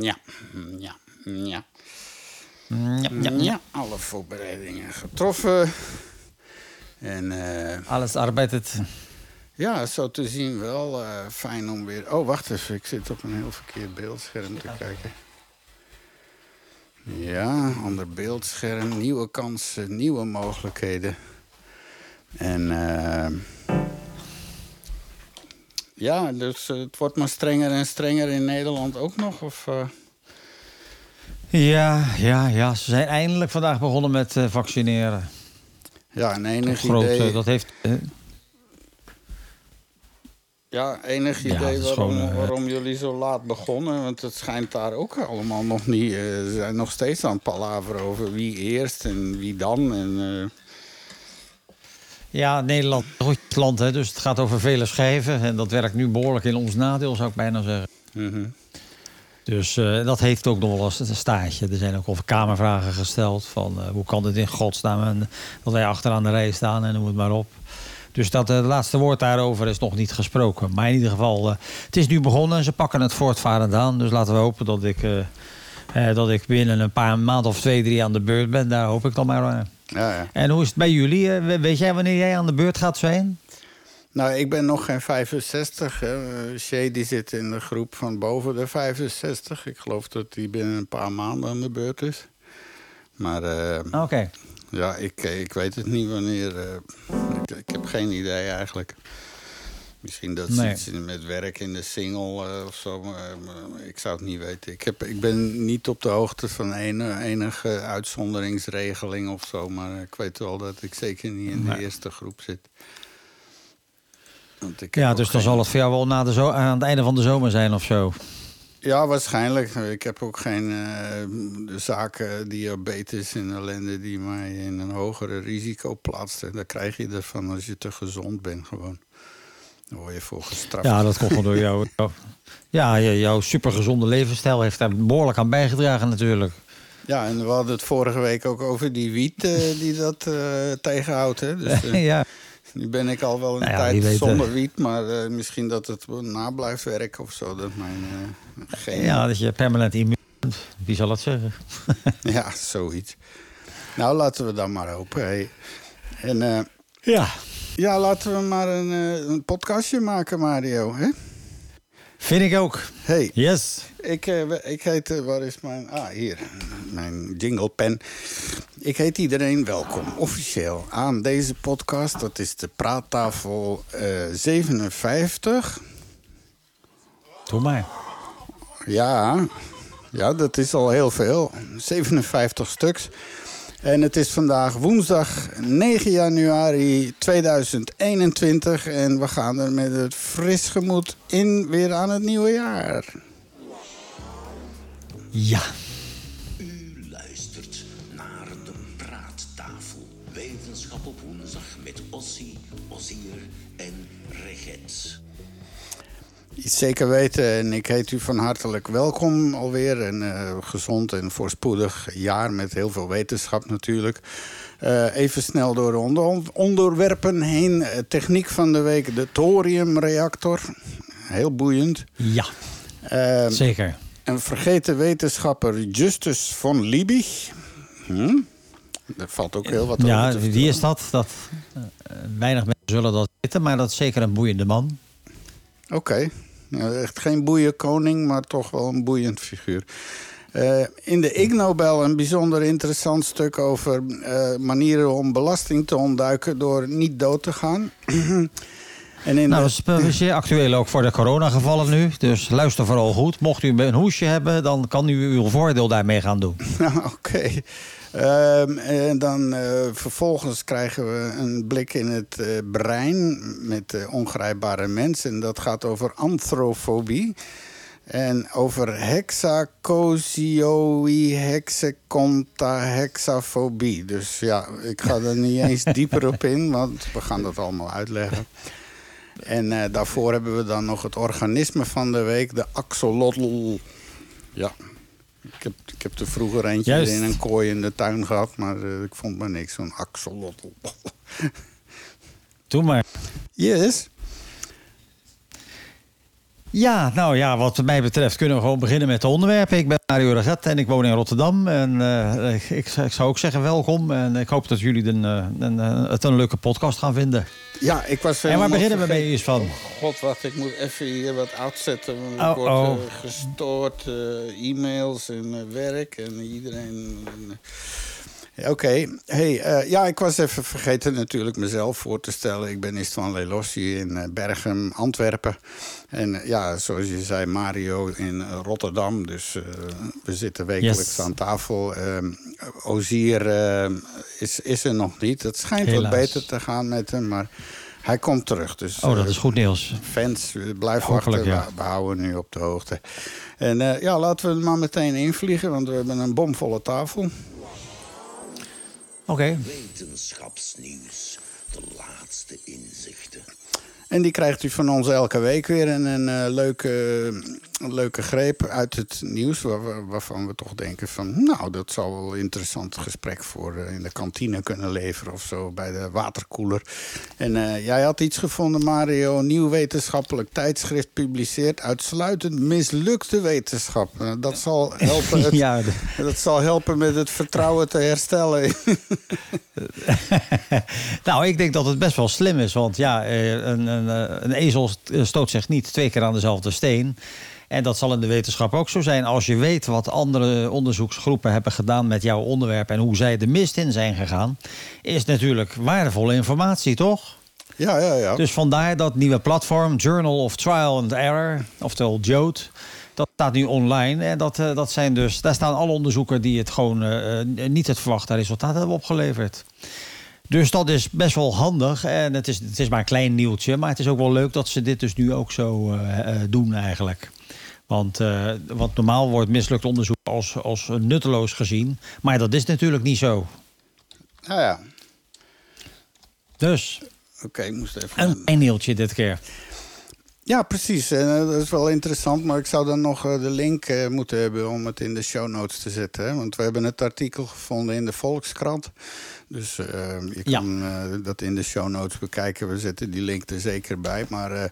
Ja, ja, ja. Ja, ja. Ja, alle voorbereidingen getroffen. En eh, Alles arbeidt. ja, zo te zien wel eh, fijn om weer... Oh, wacht even, ik zit op een heel verkeerd beeldscherm te kijken. Ja, ander beeldscherm, nieuwe kansen, nieuwe mogelijkheden. En eh, ja, dus eh, het wordt maar strenger en strenger in Nederland ook nog. Of, eh, Ja, ja, ja. Ze zijn eindelijk vandaag begonnen met eh, vaccineren. ja, een enig Groot, idee. dat heeft. Ja, enig Ja, idee waarom, gewoon, waarom jullie zo laat begonnen. Want het schijnt daar ook allemaal nog niet. Ze zijn nog steeds aan het palaveren over wie eerst en wie dan. En, ja, Nederland is land, hè, dus het gaat over vele schijven. En dat werkt nu behoorlijk in ons nadeel, zou ik bijna zeggen. mhm. Dus eh, dat heeft ook nog wel eens een staartje. Er zijn ook over kamervragen gesteld. Van eh, hoe kan dit in godsnaam? En dat wij achteraan de rij staan en noem het maar op. Dus dat eh, het laatste woord daarover is nog niet gesproken. Maar in ieder geval, het is nu begonnen en ze pakken het voortvarend aan. Dus laten we hopen dat ik, dat ik binnen een paar maanden of twee, drie aan de beurt ben. Daar hoop ik dan maar. aan. Ja, ja. En hoe is het bij jullie? Eh, we- weet jij wanneer jij aan de beurt gaat zijn? Nou, ik ben nog geen 65. Hè. Eh, Shay die zit in de groep van boven de 65. Ik geloof dat die binnen een paar maanden aan de beurt is. Maar eh, Oké. ja, ik, ik weet het niet wanneer. ik, ik heb geen idee eigenlijk. Misschien dat ze iets met werk in de single eh, of zo. Maar, maar ik zou het niet weten. Ik, heb, ik ben niet op de hoogte van ene, enige uitzonderingsregeling of zo. Maar ik weet wel dat ik zeker niet in de eerste groep zit. Want ik Ja, dus dan zal het voor jou wel na de zo aan het einde van de zomer zijn of zo. Ja, waarschijnlijk. Ik heb ook geen eh, de zaken, diabetes en ellende die mij in een hogere risico plaatsen. Daar krijg je ervan als je te gezond bent gewoon. Daar word je voor gestraft. Ja, dat komt gewoon door jou. Ja, jouw supergezonde levensstijl heeft daar behoorlijk aan bijgedragen natuurlijk. Ja, en we hadden het vorige week ook over die wiet eh, die dat eh, tegenhoudt. Hè? Dus eh, ja. nu ben ik al wel een Nou ja, tijd weet, zonder wiet. Maar misschien dat het na blijft werken of zo. Dat mijn geen... ja, dat je permanent immuun bent. Wie zal het zeggen? ja, zoiets. Nou, laten we dan maar hopen. En... Ja. Ja, laten we maar een, eh, een podcastje maken, Mario. Hè? Vind ik ook. Hey, Yes. ik, eh, ik heet... eh, waar is mijn... Ah, hier. Mijn jinglepen. Ik heet iedereen welkom, officieel, aan deze podcast. Dat is de Praattafel eh 57. Doe maar. Ja, ja, dat is al heel veel. 57 stuks. En het is vandaag woensdag 9 januari 2021. En we gaan er met het fris gemoed in weer aan het nieuwe jaar. Ja. Zeker weten. En ik heet u van hartelijk welkom alweer. Een eh, gezond en voorspoedig jaar met heel veel wetenschap natuurlijk. Eh, even snel door de onder onderwerpen heen. Eh, techniek van de week, de thoriumreactor. Heel boeiend. Ja, Eh, zeker. een vergeten wetenschapper Justus von Liebig. Hm? Er valt ook heel wat over Ja, wie is dat? dat weinig mensen zullen dat weten, maar dat is zeker een boeiende man. Oké. Echt geen boeienkoning, maar toch wel een boeiend figuur. Eh, in de Ig Nobel een bijzonder interessant stuk over eh, manieren om belasting te ontduiken door niet dood te gaan. en in Nou, dat is eh, zeer actueel ook voor de coronagevallen nu. Dus luister vooral goed. Mocht u een hoesje hebben, dan kan u uw voordeel daarmee gaan doen. Oké. Ehm, en dan eh, vervolgens krijgen we een blik in het eh, brein met de ongrijpbare mens. En dat gaat over antrofobie. En over hexacosioï, hexaconta, hexafobie. Dus ja, ik ga er niet eens dieper op in, want we gaan dat allemaal uitleggen. En eh, daarvoor hebben we dan nog het organisme van de week, de axolotl. Ja, ik heb, ik heb er vroeger eentje Juist. in een kooi in de tuin gehad, maar eh, ik vond maar niks, zo'n axolotl. Doe maar. Yes. Ja, nou ja, wat mij betreft kunnen we gewoon beginnen met de onderwerpen. Ik ben Mario Reget en ik woon in Rotterdam. En uh, ik, ik, zou ook zeggen welkom. En ik hoop dat jullie een, een, het een leuke podcast gaan vinden. Ja, ik was... En waar beginnen we mee eens van? Oh, God, wacht, ik moet even hier wat uitzetten. Ik oh, word oh. gestoord, uh, e-mails en werk en iedereen... Oké. Hey, uh, ja, ik was even vergeten natuurlijk mezelf voor te stellen. Ik ben Istvan Lelossi in uh, Bergen, Antwerpen. En uh, ja, zoals je zei, Mario in Rotterdam. Dus we zitten wekelijks aan tafel. Ozier is, is er nog niet. Het schijnt Helaas. wat beter te gaan met hem, maar... Hij komt terug. Dus, oh, dat is goed nieuws. Fans, blijf wachten. Ja. We, houden nu op de hoogte. En ja, laten we maar meteen invliegen, want we hebben een bomvolle tafel. Oké. Wetenschapsnieuws. De laatste inzichten. En die krijgt u van ons elke week weer een, een, uh, leuke, leuke greep uit het nieuws. Waar, waarvan we toch denken van, nou, dat zou wel een interessant gesprek voor uh, in de kantine kunnen leveren of zo bij de waterkoeler. En uh, jij had iets gevonden, Mario. Een nieuw wetenschappelijk tijdschrift publiceert uitsluitend mislukte wetenschap. dat zal helpen. Het, ja, dat zal helpen met het vertrouwen te herstellen. nou, ik denk dat het best wel slim is, want ja, een een, eh, een ezel stoot zich niet twee keer aan dezelfde steen. En dat zal in de wetenschap ook zo zijn. Als je weet wat andere onderzoeksgroepen hebben gedaan met jouw onderwerp en hoe zij de mist in zijn gegaan, is natuurlijk waardevolle informatie, toch? Ja, ja, ja. Dus vandaar dat nieuwe platform, Journal of Trial and Error, oftewel JOTE. Dat staat nu online. En dat, eh, dat zijn dus, daar staan alle onderzoeken die het gewoon uh, niet het verwachte resultaat hebben opgeleverd. Dus dat is best wel handig. En het is, het is maar een klein nieuwtje. Maar het is ook wel leuk dat ze dit dus nu ook zo uh, doen eigenlijk. Want, uh, want normaal wordt mislukt onderzoek als, als nutteloos gezien. Maar dat is natuurlijk niet zo. Nou ja. Dus. Oké, ik moest even... Een klein nieuwtje dit keer. Ja, precies. dat is wel interessant. Maar ik zou dan nog de link moeten hebben om het in de show notes te zetten. Hè? Want we hebben het artikel gevonden in de Volkskrant. Dus uh, je kan uh, dat in de show notes bekijken. We zetten die link er zeker bij. Maar uh,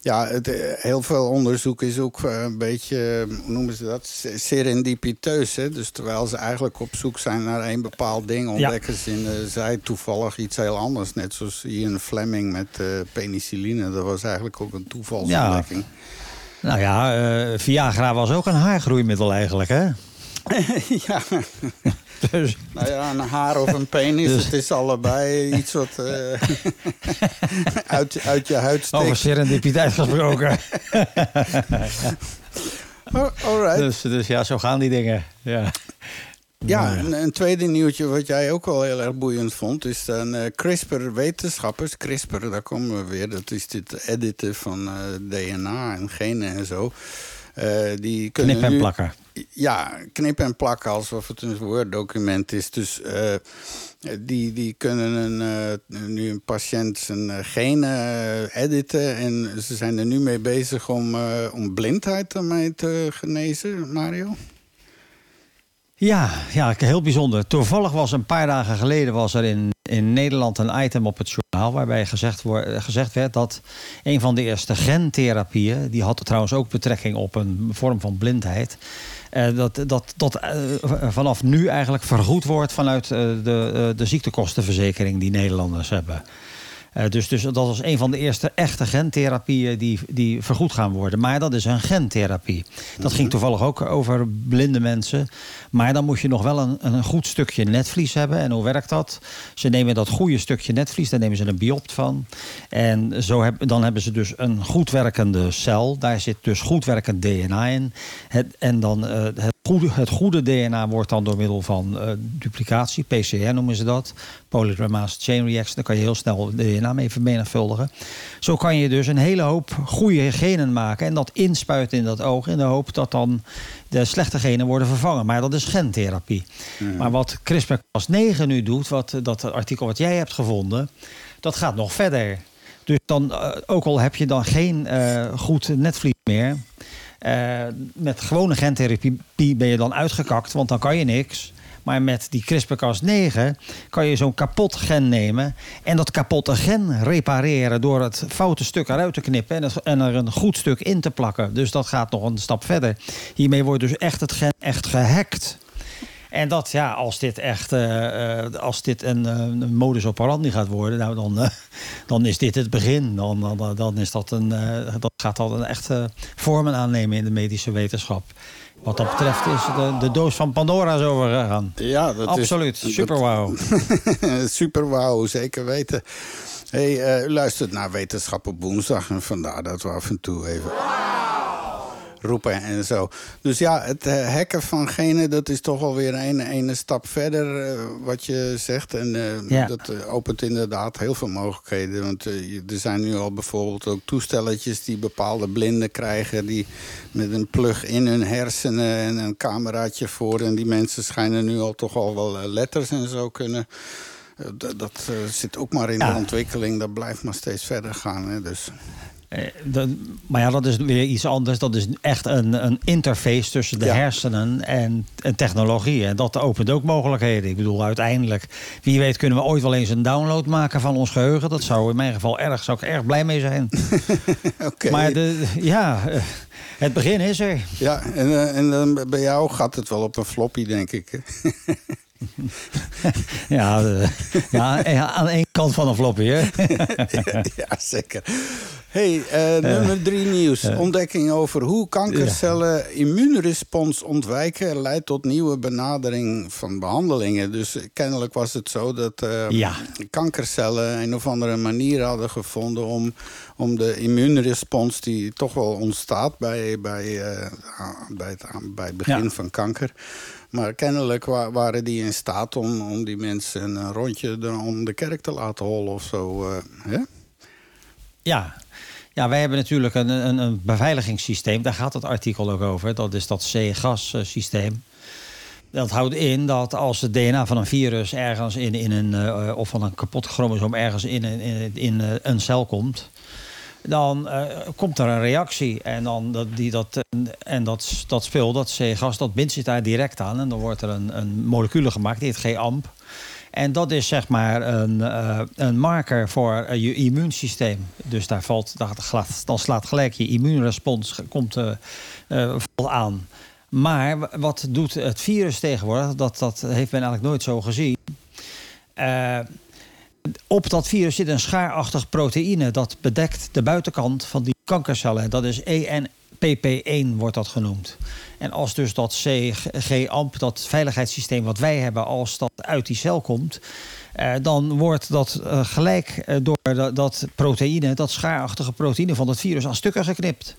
ja, het, heel veel onderzoek is ook een beetje, hoe noemen ze dat? Serendipiteus. Hè? Dus terwijl ze eigenlijk op zoek zijn naar een bepaald ding, ontdekken ja. ze in zij toevallig iets heel anders. Net zoals Ian Fleming met penicilline. Dat was eigenlijk ook een toevalsontdekking. Ja. Nou ja, Viagra was ook een haargroeimiddel eigenlijk, hè? ja. Dus. Nou ja, een haar of een penis, dus. het is allebei iets wat uh, uit, uit je huid steekt. Over serendipiteit gesproken. oh, all right. dus, dus ja, zo gaan die dingen. Ja. Ja, een, een, tweede nieuwtje wat jij ook wel heel erg boeiend vond... is dan uh, CRISPR-wetenschappers. CRISPR, daar komen we weer. Dat is dit editen van uh, DNA en genen en zo. Uh, die kunnen Knip en nu, plakken. Ja, knip en plakken alsof het een Word-document is. Dus uh, die, die kunnen een, uh, nu een patiënt zijn genen editen. En ze zijn er nu mee bezig om, om blindheid ermee te genezen, Mario. Ja, ja, heel bijzonder. Toevallig was een paar dagen geleden was er in, in Nederland een item op het journaal waarbij gezegd, wordt, gezegd werd dat een van de eerste gentherapieën, die had trouwens ook betrekking op een vorm van blindheid, eh, dat dat, dat eh, vanaf nu eigenlijk vergoed wordt vanuit eh, de, de ziektekostenverzekering die Nederlanders hebben. Uh, dus, dus dat was een van de eerste echte gentherapieën die, die vergoed gaan worden. Maar dat is een gentherapie. Dat ging mhm. toevallig ook over blinde mensen. Maar dan moet je nog wel een, een goed stukje netvlies hebben. En hoe werkt dat? Ze nemen dat goede stukje netvlies, daar nemen ze een biopt van. En zo heb, dan hebben ze dus een goed werkende cel. Daar zit dus goed werkend DNA in. Het, en dan uh, het goede, het goede DNA wordt dan door middel van uh, duplicatie, PCR noemen ze dat, polymerase chain reaction, dan kan je heel snel DNA mee vermenigvuldigen. Zo kan je dus een hele hoop goede genen maken en dat inspuiten in dat oog in de hoop dat dan de slechte genen worden vervangen. Maar dat is gentherapie. Mm. Maar wat CRISPR-Cas9 nu doet, wat, dat artikel wat jij hebt gevonden, dat gaat nog verder. Dus dan, uh, ook al heb je dan geen uh, goed netvlies meer, uh, met gewone gentherapie ben je dan uitgekakt, want dan kan je niks. Maar met die CRISPR-Cas9 kan je zo'n kapot gen nemen... en dat kapotte gen repareren door het foute stuk eruit te knippen... en, er een goed stuk in te plakken. Dus dat gaat nog een stap verder. Hiermee wordt dus echt het gen echt gehackt. En dat, ja, als dit echt uh, als dit een, een, modus operandi gaat worden, nou, dan, dan is dit het begin. Dan, dan, dan is dat een, dat gaat dat een echte vormen aannemen in de medische wetenschap. Wat dat betreft is de, de doos van Pandora's overgegaan. Ja, dat Absoluut. Is, super wauw. super wauw, zeker weten. Hey, u luistert naar Wetenschap op woensdag en vandaar dat we af en toe even roepen en zo. Dus ja, het uh, hacken van genen, dat is toch alweer een ene stap verder uh, wat je zegt. En uh, ja. dat opent inderdaad heel veel mogelijkheden. Want er zijn nu al bijvoorbeeld ook toestelletjes die bepaalde blinden krijgen... die met een plug in hun hersenen en een cameraatje voor... en die mensen schijnen nu al toch al wel letters en zo kunnen... Dat, dat zit ook maar in ja. de ontwikkeling. Dat blijft maar steeds verder gaan. Hè, dus. Eh, maar ja, dat is weer iets anders. Dat is echt een, een interface tussen de ja. hersenen en, en, technologie. En dat opent ook mogelijkheden. Ik bedoel, uiteindelijk, wie weet kunnen we ooit wel eens een download maken van ons geheugen. Dat zou in mijn geval erg, zou ik erg blij mee zijn. okay. Maar de, ja, het begin is er. Ja, en, en bij jou gaat het wel op een floppy, denk ik. ja, ja, aan één kant van een floppy, hè? ja, zeker. hey, uh, nummer drie nieuws. Ontdekking over hoe kankercellen immuunrespons ontwijken... leidt tot nieuwe benadering van behandelingen. Dus kennelijk was het zo dat uh, ja. kankercellen... een of andere manier hadden gevonden om, om de immuunrespons... die toch wel ontstaat bij, bij, bij, het, bij het begin ja. van kanker... Maar kennelijk waren die in staat om, om die mensen een rondje om de kerk te laten hollen of zo. Uh, hè? Ja. ja, wij hebben natuurlijk een, een, een, beveiligingssysteem. Daar gaat het artikel ook over. Dat is dat C-gas systeem. Dat houdt in dat als het DNA van een virus ergens in, in een... Uh, of van een kapot chromosoom ergens in, in, in, uh, een cel komt dan uh, komt er een reactie. En, dan dat, die, dat, en dat, dat spul, dat C-gas, dat bindt zich daar direct aan. En dan wordt er een, een molecuul gemaakt, die heet G-AMP. En dat is zeg maar een, uh, een marker voor uh, je immuunsysteem. Dus daar valt, dan slaat gelijk je immuunrespons komt, valt aan. Maar wat doet het virus tegenwoordig? Dat, dat heeft men eigenlijk nooit zo gezien op dat virus zit een schaarachtig proteïne dat bedekt de buitenkant van die kankercellen. Dat is ENPP1 wordt dat genoemd. En als dus dat CG-AMP, dat veiligheidssysteem wat wij hebben, als dat uit die cel komt, eh, dan wordt dat uh, gelijk uh, door dat, dat proteïne, dat schaarachtige proteïne van het virus aan stukken geknipt.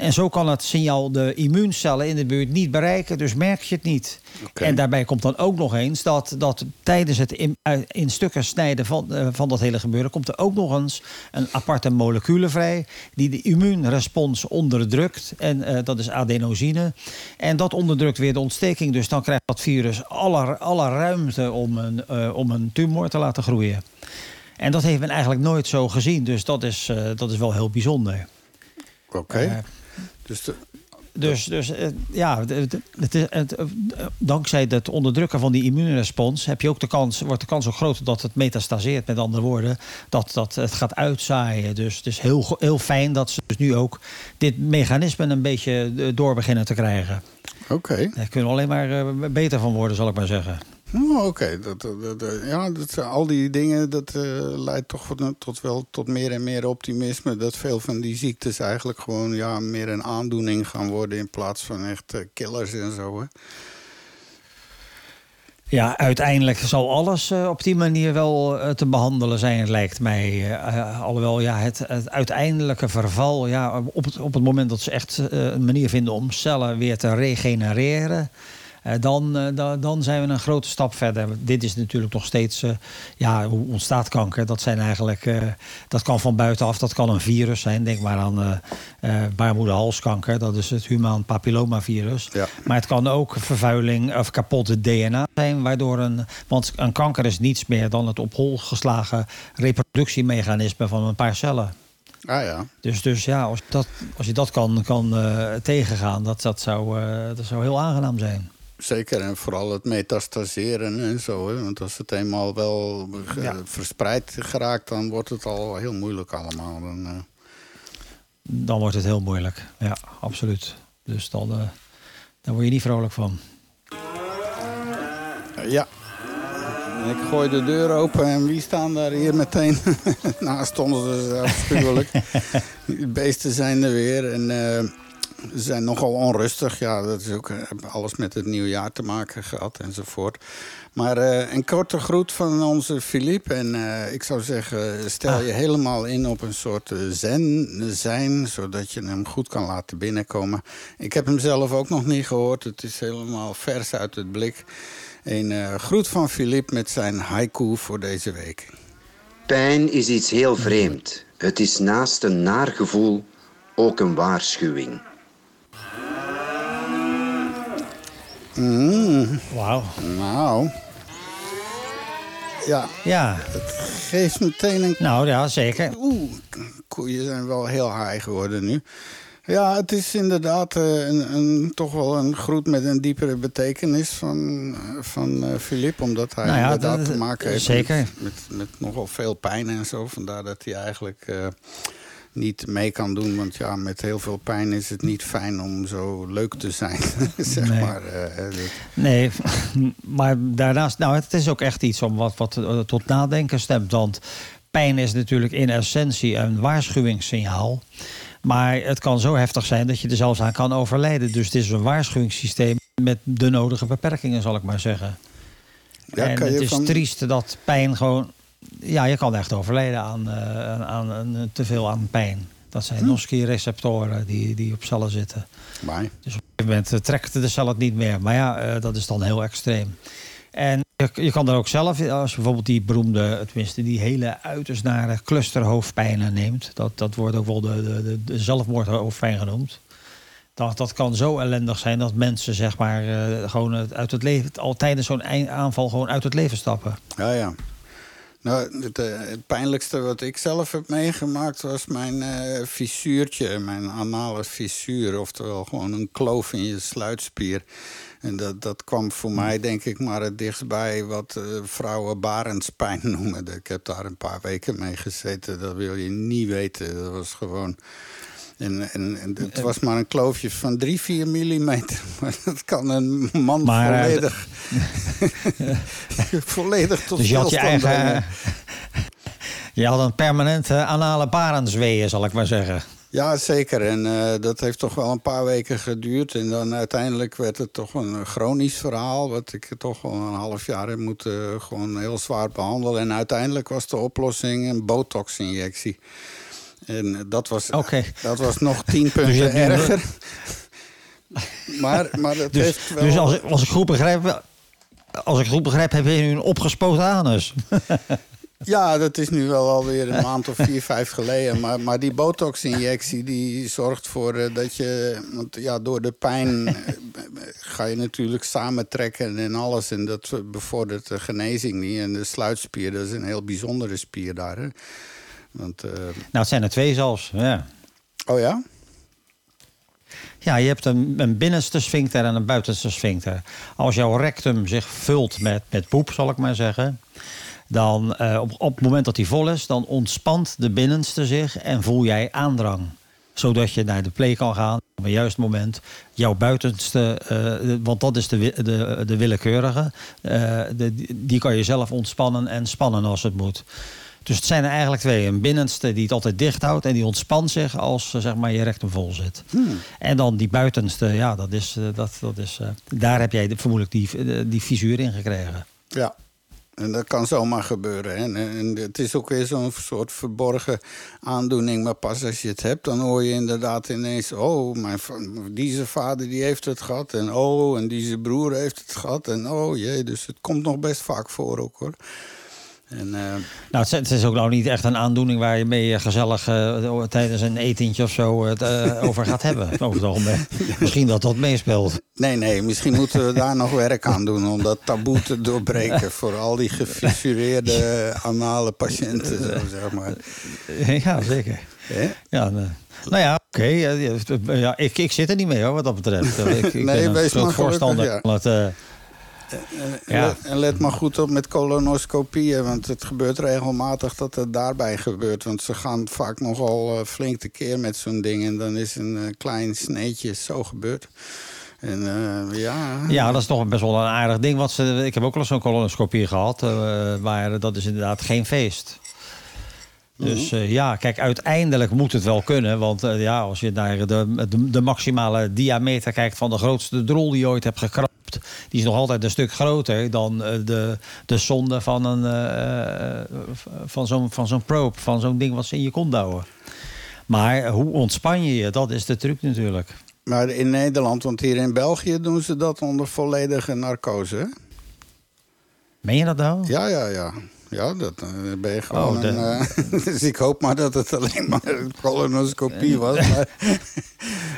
En zo kan het signaal de immuuncellen in de buurt niet bereiken, dus merk je het niet. Okay. En daarbij komt dan ook nog eens dat, dat tijdens het in, in stukken snijden van, uh, van dat hele gebeuren, komt er ook nog eens een aparte molecule vrij die de immuunrespons onderdrukt. En uh, dat is adenosine. En dat onderdrukt weer de ontsteking. Dus dan krijgt dat virus alle, alle ruimte om een, uh, om een tumor te laten groeien. En dat heeft men eigenlijk nooit zo gezien. Dus dat is, dat is wel heel bijzonder. Oké. Okay. Dus, de, dus, dus ja, het, het, het, dankzij het onderdrukken van die immuunrespons heb je ook de kans, wordt de kans ook groter dat het metastaseert. Met andere woorden, dat, dat het gaat uitzaaien. Dus het is heel, heel fijn dat ze dus nu ook dit mechanisme een beetje door beginnen te krijgen. Oké. Okay. Daar kunnen we alleen maar beter van worden, zal ik maar zeggen. Oh, Oké, dat, dat, ja, dat, al die dingen dat uh, leidt toch tot, wel tot meer en meer optimisme. Dat veel van die ziektes eigenlijk gewoon ja, meer een aandoening gaan worden in plaats van echt uh, killers en zo. Hè? Ja, uiteindelijk zal alles op die manier wel te behandelen zijn, lijkt mij. Uh, alhoewel, ja, het, het, uiteindelijke verval, ja, op, het, op het moment dat ze echt een manier vinden om cellen weer te regenereren. Uh, dan, uh, dan zijn we een grote stap verder. Dit is natuurlijk nog steeds, uh, ja, hoe ontstaat kanker? Dat zijn eigenlijk, dat kan van buitenaf, dat kan een virus zijn. Denk maar aan baarmoederhalskanker, dat is het humaan papillomavirus. Ja. Maar het kan ook vervuiling of kapotte DNA zijn, waardoor een, want een kanker is niets meer dan het op hol geslagen reproductiemechanisme van een paar cellen. Ah ja. Dus, dus ja, als, dat, als je dat kan, kan tegengaan, dat, dat, zou, dat zou heel aangenaam zijn. Zeker, en vooral het metastaseren en zo. Hè? Want als het eenmaal wel Ja. verspreid geraakt, dan wordt het al heel moeilijk allemaal. Dan, eh, Dan wordt het heel moeilijk. Ja, absoluut. Dus dan, eh, daar word je niet vrolijk van. Ja. Ik gooi de deur open en wie staan daar hier meteen naast ons? Is afschuwelijk. De beesten zijn er weer en eh, ze zijn nogal onrustig. Ja, dat is ook eh, alles met het nieuwjaar te maken gehad enzovoort. Maar eh, een korte groet van onze Philippe. En eh, ik zou zeggen, stel Ah. je helemaal in op een soort zen zijn... zodat je hem goed kan laten binnenkomen. Ik heb hem zelf ook nog niet gehoord. Het is helemaal vers uit het blik. Een eh, groet van Philippe met zijn haiku voor deze week. Pijn is iets heel vreemd. Het is naast een naar gevoel ook een waarschuwing. Wauw. Nou... Ja, Ja, geeft meteen een nou ja, zeker. Oeh, koeien zijn wel heel haai geworden nu. Ja, het is inderdaad eh, een, een, toch wel een groet met een diepere betekenis van, eh, van eh, Philippe. Omdat hij Nou ja, inderdaad dat- te maken heeft zeker. Met, met, met nogal veel pijn en zo. Vandaar dat hij eigenlijk niet mee kan doen. Want ja, met heel veel pijn is het niet fijn om zo leuk te zijn. zeg Nee. maar. eh, Nee, maar daarnaast, nou, het is ook echt iets om wat, wat eh, tot nadenken stemt. Want pijn is natuurlijk in essentie een waarschuwingssignaal. Maar het kan zo heftig zijn dat je er zelfs aan kan overlijden. Dus het is een waarschuwingssysteem met de nodige beperkingen, zal ik maar zeggen. ja, en het is van- triest dat pijn gewoon. Ja, je kan echt overlijden aan, eh, aan, aan, aan te veel aan pijn. Dat zijn Nosky-receptoren die, die op cellen zitten. Maar, Dus op een gegeven moment eh, trekt de cel het niet meer. Maar ja, eh, dat is dan heel extreem. En je, je kan er ook zelf, als je bijvoorbeeld die beroemde, tenminste die hele uiterst nare clusterhoofdpijnen neemt. Dat, dat wordt ook wel de, de, de, zelfmoordhoofdpijn genoemd. Dat, dat kan zo ellendig zijn dat mensen zeg maar eh, gewoon uit het leven, al tijdens zo'n aanval gewoon uit het leven stappen. Ja, ja. Nou, het, eh, het pijnlijkste wat ik zelf heb meegemaakt was mijn eh fissuurtje, mijn anale fissuur. Oftewel gewoon een kloof in je sluitspier. En dat, dat kwam voor mij denk ik maar het dichtstbij wat eh, vrouwen barendspijn noemen. Ik heb daar een paar weken mee gezeten, dat wil je niet weten. Dat was gewoon... En, en, en het was maar een kloofje van 3, 4 millimeter. Maar dat kan een man Maar, eh, volledig, volledig tot Dus je had je eigen. Je had een permanente anale barensweeën, zal ik maar zeggen. Ja, zeker. En eh, dat heeft toch wel een paar weken geduurd. En dan uiteindelijk werd het toch een eh, chronisch verhaal... wat ik toch wel een half jaar heb moeten gewoon heel zwaar behandelen. En uiteindelijk was de oplossing een botox-injectie. En eh, dat was, dat was nog tien punten nu een- erger. maar, maar het Dus, heeft wel... dus als, ik- als ik goed begrijp, als ik goed begrijp, heb je nu een opgespoten anus. Ja, dat is nu wel alweer een maand of vier, vijf geleden. Maar, maar die botox-injectie die zorgt voor eh, dat je... Want ja, door de pijn eh, ga je natuurlijk samentrekken en alles. En dat bevordert de genezing niet. En de sluitspier, dat is een heel bijzondere spier daar. Hè? Want, eh, Nou, het zijn er twee zelfs. Ja, oh ja? ja je hebt een, een binnenste sphincter en een buitenste sphincter. Als jouw rectum zich vult met, met poep, zal ik maar zeggen... dan eh, op, op het moment dat die vol is, dan ontspant de binnenste zich... en voel jij aandrang. Zodat je naar de play kan gaan op een juist moment. Jouw buitenste, eh, want dat is de, de, de willekeurige... de, die kan je zelf ontspannen en spannen als het moet. Dus het zijn er eigenlijk twee. Een binnenste die het altijd dicht houdt en die ontspant zich als eh, zeg maar, je rectum vol zit. En dan die buitenste, ja, dat is, eh, dat, dat is, eh, daar heb jij de- vermoedelijk die, die visuur in gekregen. Ja. En dat kan zomaar gebeuren. Hè? En, en het is ook weer zo'n soort verborgen aandoening. Maar pas als je het hebt, dan hoor je inderdaad ineens... oh, mijn, deze vader die heeft het gehad. En oh, en deze broer heeft het gehad. En oh jee, dus het komt nog best vaak voor ook hoor. En, eh, Nou, het is, het is ook nou niet echt een aandoening waar je mee eh, gezellig eh, tijdens een etentje of zo het over gaat hebben. Over het algemeen. Misschien dat dat meespeelt. nee, nee, misschien moeten we daar nog werk aan doen om dat taboe te doorbreken voor al die gefissureerde anale patiënten, zo, zeg maar. Ja, zeker. Ja, nou, nou ja, oké. ja, ja, ik, ik zit er niet mee hoor, wat dat betreft. Ik, ik Nee, ben een groot voorstander ja. van het... Ja. Let- En let maar goed op met colonoscopieën, want het gebeurt regelmatig dat het daarbij gebeurt. Want ze gaan vaak nogal eh, flink tekeer met zo'n ding en dan is een eh, klein sneetje zo gebeurd. En eh, ja, Ja, dat is toch best wel een aardig ding. Wat ze, ik heb ook wel eens zo'n colonoscopie gehad. eh, maar dat is inderdaad geen feest. Dus eh, ja, kijk, uiteindelijk moet het wel kunnen. Want eh, ja, als je naar de, de, de maximale diameter kijkt van de grootste drol die je ooit hebt gekrapt. Die is nog altijd een stuk groter dan eh, de, de zonde van, een, van zo'n van zo'n probe. Van zo'n ding wat ze in je kont douwen. Maar hoe ontspan je je? Dat is de truc natuurlijk. maar in Nederland, want hier in België doen ze dat onder volledige narcose. Meen je dat nou? Ja, ja, ja. Ja, dat eh, ben je gewoon. Oh, de- een, eh, dus ik hoop maar dat het alleen maar een colonoscopie was. Maar,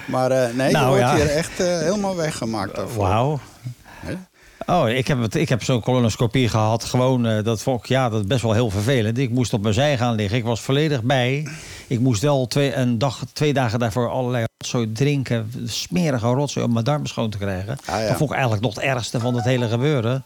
maar eh, nee, Nou, je wordt ja. hier echt helemaal weggemaakt daarvoor. Wauw. Oh, ik heb, het, ik heb zo'n colonoscopie gehad. Gewoon, dat vond ik, ja, dat is best wel heel vervelend. Ik moest op mijn zij gaan liggen. Ik was volledig bij. Ik moest wel twee, een dag, twee dagen daarvoor allerlei rotzooi drinken. Smerige rotzooi om mijn darmen schoon te krijgen. Ah, ja. Dat vond ik eigenlijk nog het ergste van het hele gebeuren.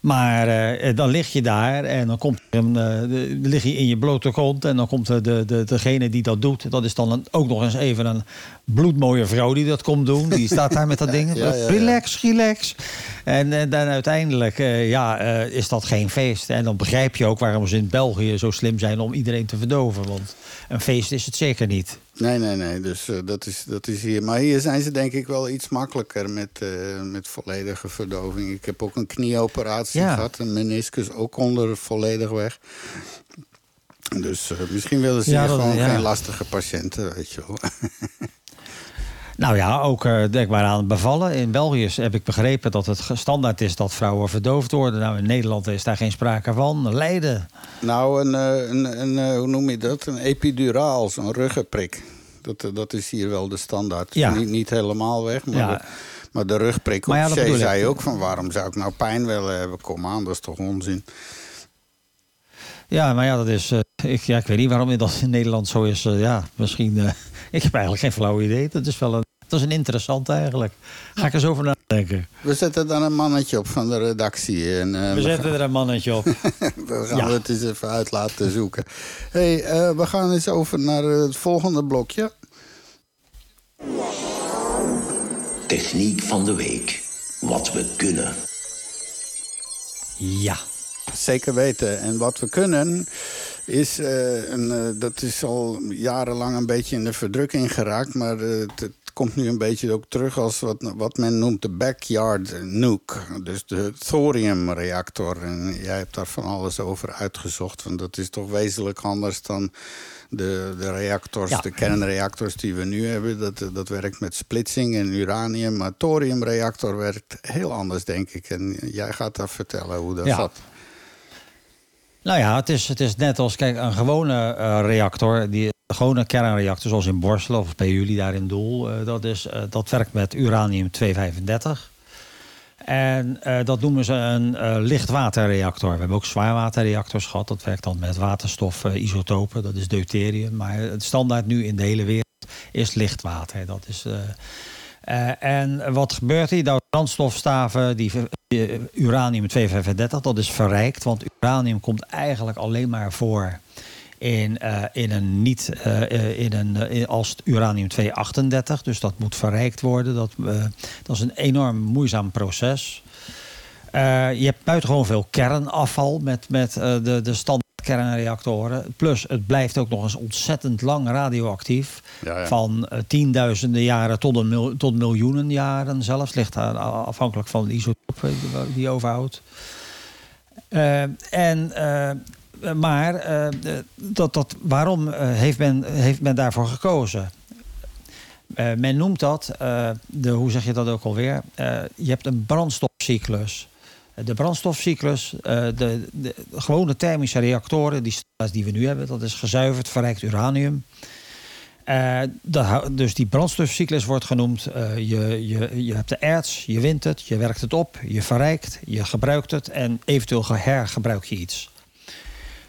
Maar eh, dan lig je daar en dan komt een, eh, lig je in je blote kont. En dan komt de, de, de, degene die dat doet. Dat is dan een, ook nog eens even een bloedmooie vrouw die dat komt doen. Die staat daar met dat ding. Ja, ja, ja. Relax, relax. En, eh, dan uiteindelijk eh, ja, eh, is dat geen feest. En dan begrijp je ook waarom ze in België zo slim zijn om iedereen te verdoven. Want een feest is het zeker niet. Nee, nee, nee. Dus eh, dat, is, dat is hier. Maar hier zijn ze denk ik wel iets makkelijker met, eh, met volledige verdoving. Ik heb ook een knieoperatie Ja. gehad. Een meniscus ook onder volledig weg. Dus eh, misschien willen ze Ja, hier dat- gewoon ja. geen lastige patiënten, weet je wel. Nou ja, ook eh, denk maar aan bevallen. In België heb ik begrepen dat het standaard is dat vrouwen verdoofd worden. Nou, in Nederland is daar geen sprake van. Leiden. Nou, een, eh, een, een, eh, hoe noem je dat? Een epiduraal, zo'n ruggenprik. Dat, dat is hier wel de standaard. Ja. Niet, niet helemaal weg, maar, Ja. de, maar de rugprik Maar ja, op zee ik. zei ook van... waarom zou ik nou pijn willen hebben? Kom aan, dat is toch onzin? Ja, maar ja, dat is. ik, ja, ik weet niet waarom dat in Nederland zo is. ja, misschien. ik heb eigenlijk geen flauw idee. Dat is wel een. Dat is een interessant eigenlijk. Ga ik eens over nadenken. We zetten dan een mannetje op van de redactie. En, eh, We zetten er een mannetje op. dan gaan Ja. we het eens even uit laten zoeken. hey, eh, we gaan eens over naar het volgende blokje. Techniek van de week. Wat we kunnen. Ja. Zeker weten. En wat we kunnen is, eh, een, dat is al jarenlang een beetje in de verdrukking geraakt, maar eh, het komt nu een beetje ook terug als wat, wat men noemt de backyard nuke. Dus de thoriumreactor. En jij hebt daar van alles over uitgezocht, want dat is toch wezenlijk anders dan de, de reactors, Ja. de kernreactors die we nu hebben. Dat, dat werkt met splitsing en uranium, maar thoriumreactor werkt heel anders, denk ik. En jij gaat daar vertellen hoe dat Ja. gaat. Nou ja, het is, het is net als kijk, een gewone eh, reactor. Die, gewone kernreactor, zoals in Borselen of bij jullie daar in Doel. eh, dat, is, eh, dat werkt met uranium-235. En eh, dat noemen ze een lichtwaterreactor. We hebben ook zwaarwaterreactors gehad. Dat werkt dan met waterstof-isotopen. dat is deuterium. Maar het standaard nu in de hele wereld is lichtwater. Dat is, en wat gebeurt hier? Nou, brandstofstaven, die, die uranium-235, dat is verrijkt. Want uranium komt eigenlijk alleen maar voor in, eh, in een niet eh, eh, in een, in- als uranium-238. Dus dat moet verrijkt worden. Dat, dat is een enorm moeizaam proces. Je hebt buitengewoon veel kernafval met, met de, de standaard kernreactoren. Plus het blijft ook nog eens ontzettend lang radioactief. Ja, ja. Van eh, tienduizenden jaren tot, een mil- tot miljoenen jaren zelfs. Ligt daar afhankelijk van de isotoop eh, die je overhoudt. En, maar eh, dat, dat, waarom eh, heeft, men, heeft men daarvoor gekozen? Eh, men noemt dat, eh, de, hoe zeg je dat ook alweer? Eh, je hebt een brandstofcyclus. de brandstofcyclus, uh, de, de, gewone thermische reactoren, die, die we nu hebben, dat is gezuiverd, verrijkt uranium. Dus die brandstofcyclus wordt genoemd. Je, je, je hebt de erts, je wint het, je werkt het op, je verrijkt, je gebruikt het en eventueel hergebruik je iets.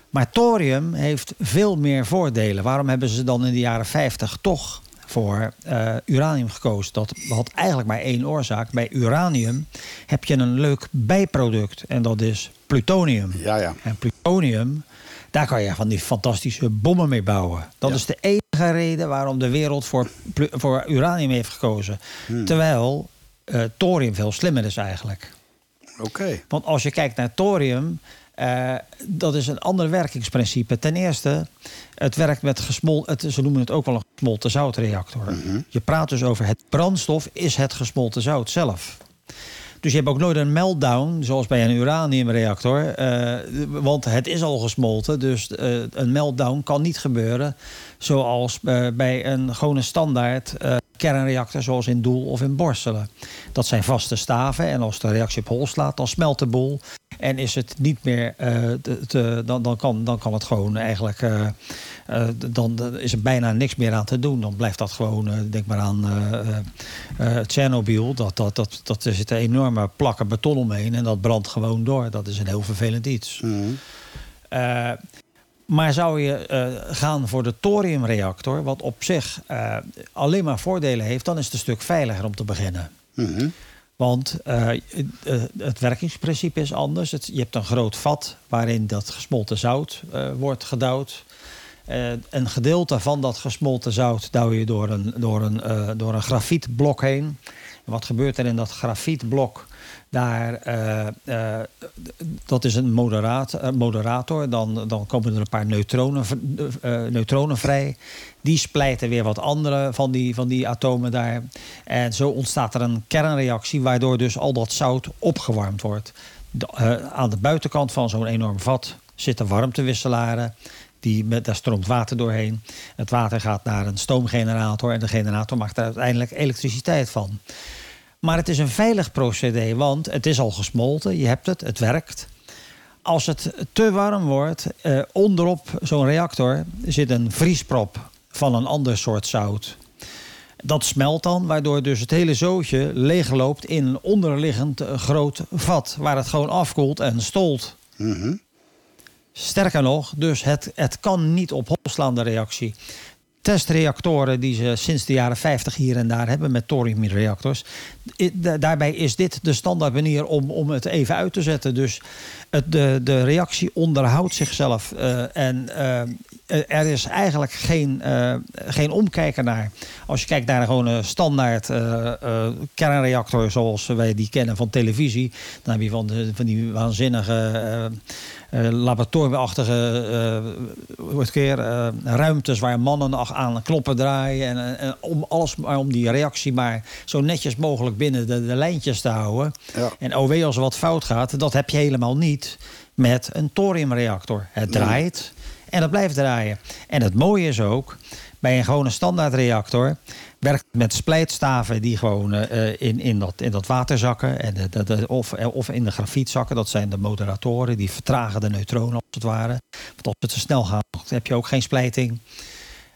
Maar thorium heeft veel meer voordelen. Waarom hebben ze dan in de jaren 50 toch voor uh, uranium gekozen? Dat had eigenlijk maar één oorzaak. Bij uranium heb je een leuk bijproduct en dat is plutonium. Ja, ja. En plutonium, daar kan je van die fantastische bommen mee bouwen. Dat Ja. is de enige reden waarom de wereld voor, voor uranium heeft gekozen. Hmm. Terwijl eh, thorium veel slimmer is eigenlijk. Oké. Want als je kijkt naar thorium, eh, dat is een ander werkingsprincipe. Ten eerste, het werkt met gesmolten, ze noemen het ook wel een gesmolten zoutreactor. Je praat dus over het brandstof is het gesmolten zout zelf. Dus je hebt ook nooit een meltdown, zoals bij een uraniumreactor. eh, want het is al gesmolten, dus eh, een meltdown kan niet gebeuren... zoals bij een gewone standaard kernreactor, zoals in Doel of in Borselen. Dat zijn vaste staven en als de reactie op hol slaat, dan smelt de boel... En is het niet meer, eh, te- te- dan, dan, kan, dan kan het gewoon eigenlijk, eh, eh, dan is er bijna niks meer aan te doen. Dan blijft dat gewoon, denk maar aan Tsjernobyl, dat, dat, dat, dat er zitten enorme plakken beton omheen en dat brandt gewoon door. Dat is een heel vervelend iets. Mhm. Maar zou je eh, gaan voor de thoriumreactor, wat op zich eh, alleen maar voordelen heeft, dan is het een stuk veiliger om te beginnen. Mhm. Want eh, het werkingsprincipe is anders. Het, je hebt een groot vat waarin dat gesmolten zout wordt gedouwd. Een gedeelte van dat gesmolten zout douw je door een, door een, door een grafietblok heen. En wat gebeurt er in dat grafietblok? Daar, eh, eh, dat is een eh, moderator. Dan, dan komen er een paar neutronen, neutronen vrij. Die splijten weer wat andere van die, van die atomen daar. En zo ontstaat er een kernreactie, waardoor dus al dat zout opgewarmd wordt. Aan de buitenkant van zo'n enorm vat zitten warmtewisselaren. Die daar stroomt water doorheen. Het water gaat naar een stoomgenerator. En de generator maakt er uiteindelijk elektriciteit van. Maar het is een veilig procedé, want het is al gesmolten. Je hebt het, het werkt. Als het te warm wordt, eh, onderop zo'n reactor zit een vriesprop van een ander soort zout. Dat smelt dan, waardoor dus het hele zootje leegloopt in een onderliggend eh, groot vat. Waar het gewoon afkoelt en stolt. Mhm. Sterker nog, dus het, het kan niet op hol slaan, de reactie. Testreactoren die ze sinds de jaren 50 hier en daar hebben met thoriumreactors. Daarbij is dit de standaard manier om, om het even uit te zetten. Dus het, de, de reactie onderhoudt zichzelf. eh, en eh, er is eigenlijk geen, eh, geen omkijken naar. Als je kijkt naar een gewone standaard kernreactor zoals wij die kennen van televisie. Dan heb je van, de, van die waanzinnige laboratoriumachtige eh, hoe het keer, eh, ruimtes waar mannen aan knoppen draaien. En, om alles maar om die reactie maar zo netjes mogelijk binnen de, de lijntjes te houden. Ja. En OW als er wat fout gaat, dat heb je helemaal niet met een thoriumreactor. Het draait en het blijft draaien. En het mooie is ook, bij een gewone standaardreactor werkt met splijtstaven die gewoon eh, in, in, dat, in dat water zakken. En de, de, of, of in de grafiet zakken. Dat zijn de moderatoren. Die vertragen de neutronen als het ware. Want als het te snel gaat, heb je ook geen splijting.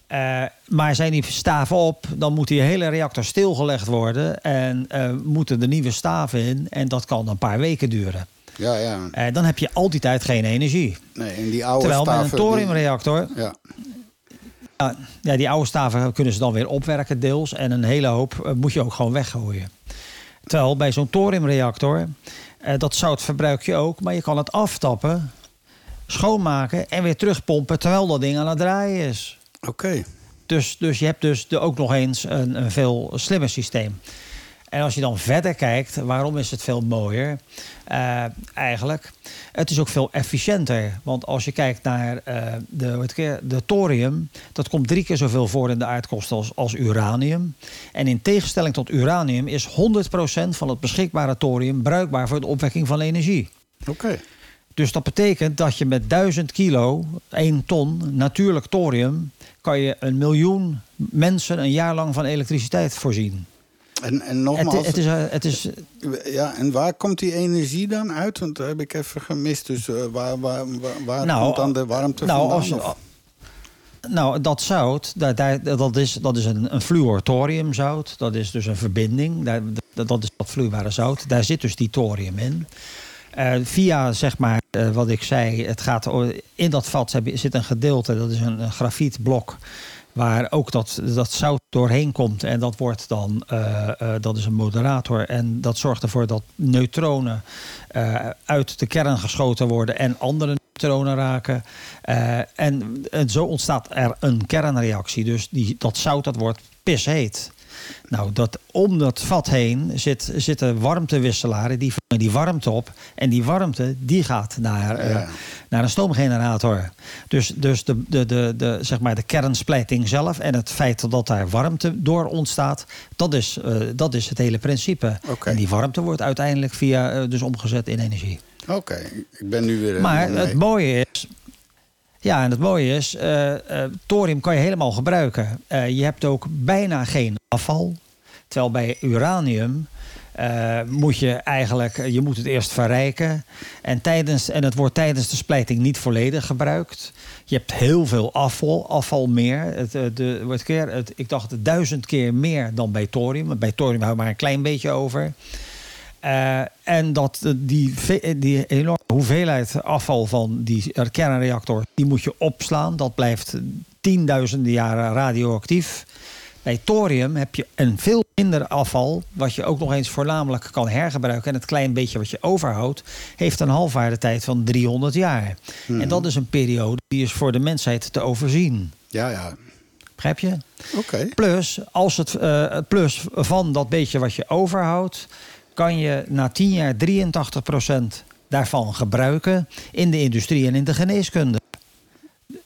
Eh, maar zijn die staven op, dan moet die hele reactor stilgelegd worden. En eh, moeten de nieuwe staven in. En dat kan een paar weken duren. Ja, ja. Eh, dan heb je al die tijd geen energie. Nee, en die oude Terwijl met een staven, die- thoriumreactor, Ja. Ja, die oude staven kunnen ze dan weer opwerken deels. En een hele hoop eh, moet je ook gewoon weggooien. Terwijl bij zo'n thoriumreactor, eh, dat zout verbruik je ook. Maar je kan het aftappen, schoonmaken en weer terugpompen terwijl dat ding aan het draaien is. Oké. Dus, dus je hebt dus de, ook nog eens een, een veel slimmer systeem. En als je dan verder kijkt, waarom is het veel mooier? Eh, eigenlijk, het is ook veel efficiënter. Want als je kijkt naar eh, de, de thorium, dat komt drie keer zoveel voor in de aardkorst als, als uranium. En in tegenstelling tot uranium is 100% van het beschikbare thorium bruikbaar voor de opwekking van energie. Oké. Dus dat betekent dat je met 1000 kilo, 1 ton natuurlijk thorium, kan je een miljoen mensen een jaar lang van elektriciteit voorzien. En, en nogmaals, Het, het is, eh, het is, ja, en waar komt die energie dan uit? Want dat heb ik even gemist. Dus eh, waar, waar, waar, waar Nou, komt dan de warmte nou, vandaan? als, Of- nou, dat zout, daar, dat is, dat is een, een fluorthoriumzout. Dat is dus een verbinding. Dat, dat is dat vloeibare zout. Daar zit dus die thorium in. Eh, via, zeg maar, wat ik zei, het gaat in dat vat zit een gedeelte, dat is een, een grafietblok, waar ook dat, dat zout doorheen komt. En dat wordt dan, eh, eh, dat is een moderator. En dat zorgt ervoor dat neutronen eh, uit de kern geschoten worden en andere neutronen raken. En, en zo ontstaat er een kernreactie. Dus die, dat zout dat wordt pisheet. Nou, dat, om dat vat heen zit, zitten warmtewisselaren. Die vangen die warmte op. En die warmte die gaat naar, eh, naar een stoomgenerator. Dus, dus de, de, de, de, zeg maar de kernsplijting zelf en het feit dat daar warmte door ontstaat, dat is, eh, dat is het hele principe. En die warmte wordt uiteindelijk via, eh, dus omgezet in energie. Oké, ik ben nu weer... Maar het mooie is. Ja, en het mooie is, eh, thorium kan je helemaal gebruiken. Eh, je hebt ook bijna geen afval. Terwijl bij uranium moet je eigenlijk, je moet het eerst verrijken. En, tijdens, en het wordt tijdens de splijting niet volledig gebruikt. Je hebt heel veel afval, afval meer. Het, de, wat keer, het, ik dacht duizend keer meer dan bij thorium. Bij thorium hou maar een klein beetje over. Eh, en dat eh, die, ve- die enorme hoeveelheid afval van die er- kernreactor, die moet je opslaan. Dat blijft tienduizenden jaren radioactief. Bij thorium heb je een veel minder afval, wat je ook nog eens voornamelijk kan hergebruiken. En het klein beetje wat je overhoudt, heeft een halfwaardetijd van 300 jaar. En dat is een periode die is voor de mensheid te overzien. Ja, ja. Begrijp je? Oké. Plus, als het, eh, plus van dat beetje wat je overhoudt, kan je na 10 jaar 83% daarvan gebruiken in de industrie en in de geneeskunde.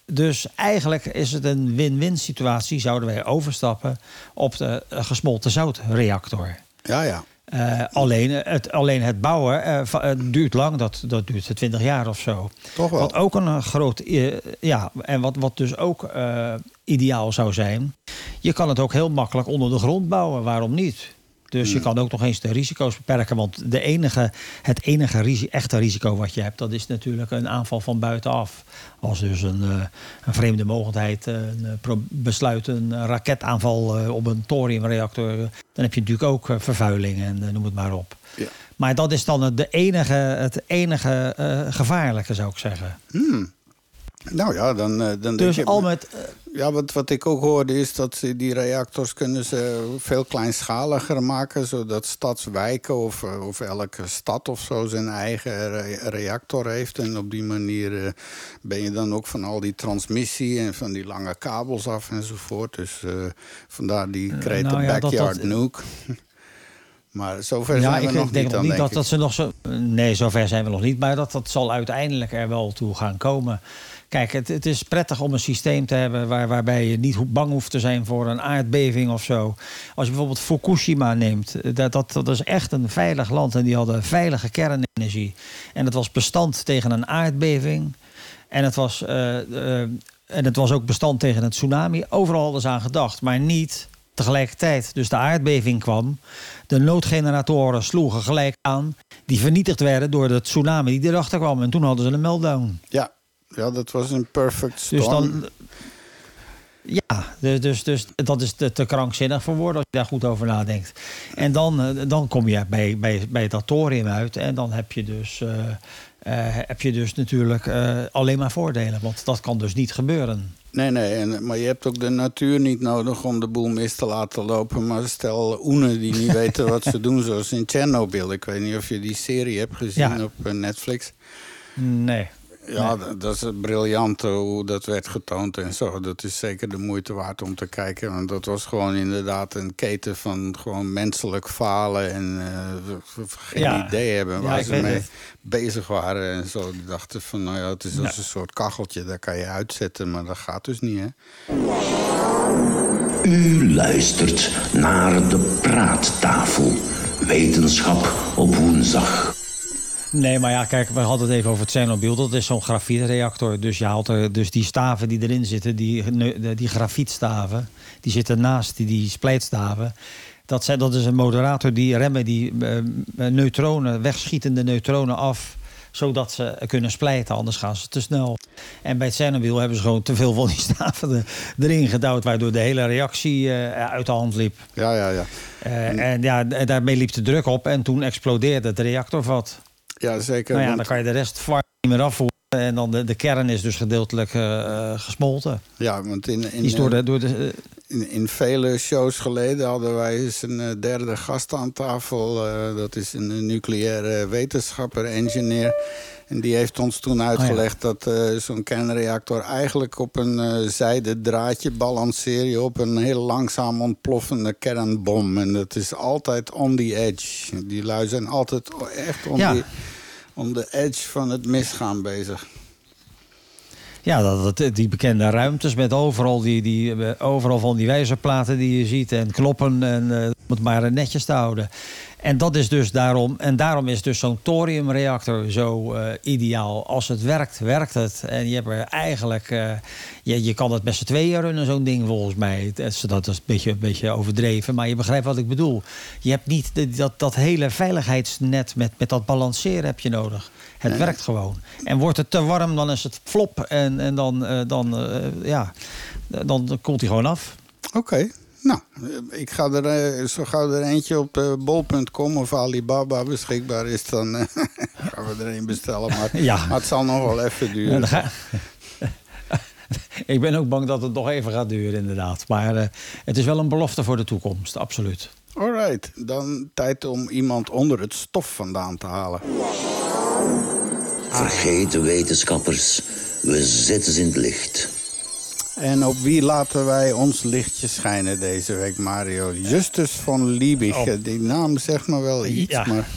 Dus eigenlijk is het een win-win situatie, zouden wij overstappen op de eh, gesmolten zoutreactor. Ja, ja. Eh, alleen, het, alleen het bouwen eh, eh, duurt lang, dat, dat duurt 20 jaar of zo. Toch wel. Wat ook een eh, groot. eh, ja, en wat, wat dus ook eh, ideaal zou zijn. Je kan het ook heel makkelijk onder de grond bouwen. Waarom niet? Dus je kan ook nog eens de risico's beperken. Want de enige, het enige risi- echte risico wat je hebt, dat is natuurlijk een aanval van buitenaf. Als dus een, eh, een vreemde mogendheid eh, een, eh, besluit een raketaanval op een thoriumreactor. dan heb je natuurlijk ook vervuiling en noem het maar op. Ja. Maar dat is dan het, de enige, het enige gevaarlijke, zou ik zeggen. Nou ja, dan, eh, dan denk Dus je... al met. eh, Ja, wat, wat ik ook hoorde is dat ze die reactors kunnen ze veel kleinschaliger maken. Zodat stadswijken of, eh, of elke stad of zo zijn eigen re- reactor heeft. En op die manier ben je dan ook van al die transmissie en van die lange kabels af enzovoort. Dus vandaar die kreet nou ja, backyard dat- nuke. Maar zover ja, zijn we ik nog denk niet nog dan, niet denk dat, dat ze nog zo. Nee, zover zijn we nog niet. Maar dat, dat zal uiteindelijk er wel toe gaan komen. Kijk, het, het is prettig om een systeem te hebben waar, waarbij je niet bang hoeft te zijn voor een aardbeving of zo. Als je bijvoorbeeld Fukushima neemt, eh, dat, dat, dat is echt een veilig land en die hadden veilige kernenergie. En het was bestand tegen een aardbeving. En het was, eh, eh, en het was ook bestand tegen een tsunami. Overal hadden aan gedacht, maar niet tegelijkertijd. Dus de aardbeving kwam. De noodgeneratoren sloegen gelijk aan. Die vernietigd werden door de tsunami die erachter kwam. En toen hadden ze een meltdown. Ja, ja, dat was een perfect storm. Dus dan. Ja, dus, dus, dus dat is te, te krankzinnig voor woorden als je daar goed over nadenkt. En dan, eh, dan kom je bij, bij, bij dat thorium uit. En dan heb je dus, eh, eh, heb je dus natuurlijk alleen maar voordelen. Want dat kan dus niet gebeuren. Nee, nee, en, maar je hebt ook de natuur niet nodig om de boel mis te laten lopen. Maar stel oenen die niet weten wat ze doen, zoals in Chernobyl. Ik weet niet of je die serie hebt gezien Ja. op Netflix. Nee. Ja, dat- dat is briljant hoe dat werd getoond en zo. Dat is zeker de moeite waard om te kijken. Want dat was gewoon inderdaad een keten van gewoon menselijk falen... en eh, geen Ja. idee hebben waar ze mee het. bezig waren. En zo Die dachten van, nou ja, het is als een soort kacheltje. Daar kan je uitzetten, maar dat gaat dus niet, hè? U luistert naar de praattafel. Wetenschap op woensdag. Nee, maar ja, kijk, we hadden het even over Tsjernobyl. Dat is zo'n grafietreactor. Dus je haalt er, dus die staven die erin zitten, die, die grafietstaven, die zitten naast die, die splijtstaven. Dat, zijn, dat is een moderator die remmen die uh, neutronen, wegschietende neutronen af zodat ze kunnen splijten, anders gaan ze te snel. En bij het Chernobyl hebben ze gewoon te veel van die staven erin gedouwd... waardoor de hele reactie uh, uit de hand liep. Ja, ja, ja. Uh, en ja, daarmee liep de druk op en toen explodeerde het reactorvat. Ja, zeker. Nou ja, dan kan je de rest niet meer afvoeren. En dan de, de kern is dus gedeeltelijk uh, gesmolten. Ja, want in, in, is door de, door de, in, in, vele shows geleden hadden wij eens een derde gast aan tafel. Uh, dat is een nucleaire wetenschapper, engineer. En die heeft ons toen uitgelegd oh ja. dat uh, zo'n kernreactor eigenlijk op een uh, zijden draadje balanceer je op een heel langzaam ontploffende kernbom. En dat is altijd on the edge. Die lui zijn altijd echt on, ja. on the edge van het misgaan bezig. Ja, dat, die bekende ruimtes met overal, die, die, overal van die wijzerplaten die je ziet en kloppen en uh, maar netjes te houden. En dat is dus daarom, en daarom is dus zo'n thoriumreactor zo uh, ideaal. Als het werkt, werkt het. En je hebt er eigenlijk, je, je kan het met z'n tweeën runnen, zo'n ding volgens mij. Dat is, een beetje, een beetje overdreven, maar je begrijpt wat ik bedoel. Je hebt niet dat, dat hele veiligheidsnet met, met dat balanceren heb je nodig. Het nee. werkt gewoon. En wordt het te warm, dan is het flop. En, en dan, uh, dan, ja, dan komt hij gewoon af. Oké. Okay. Nou, ik ga er zo gauw er eentje op uh, bol.com of Alibaba beschikbaar is, dan uh, gaan we er een bestellen. Maar, ja. maar, het zal nog wel even duren. Ja, ga... ik ben ook bang dat het nog even gaat duren, inderdaad. Maar het is wel een belofte voor de toekomst, absoluut. Alright, dan tijd om iemand onder het stof vandaan te halen. Vergeet de wetenschappers, we zetten ze in het licht. En op wie laten wij ons lichtje schijnen deze week, Mario? Justus van Liebig. Oh. Die naam zegt me wel iets, Ja. maar...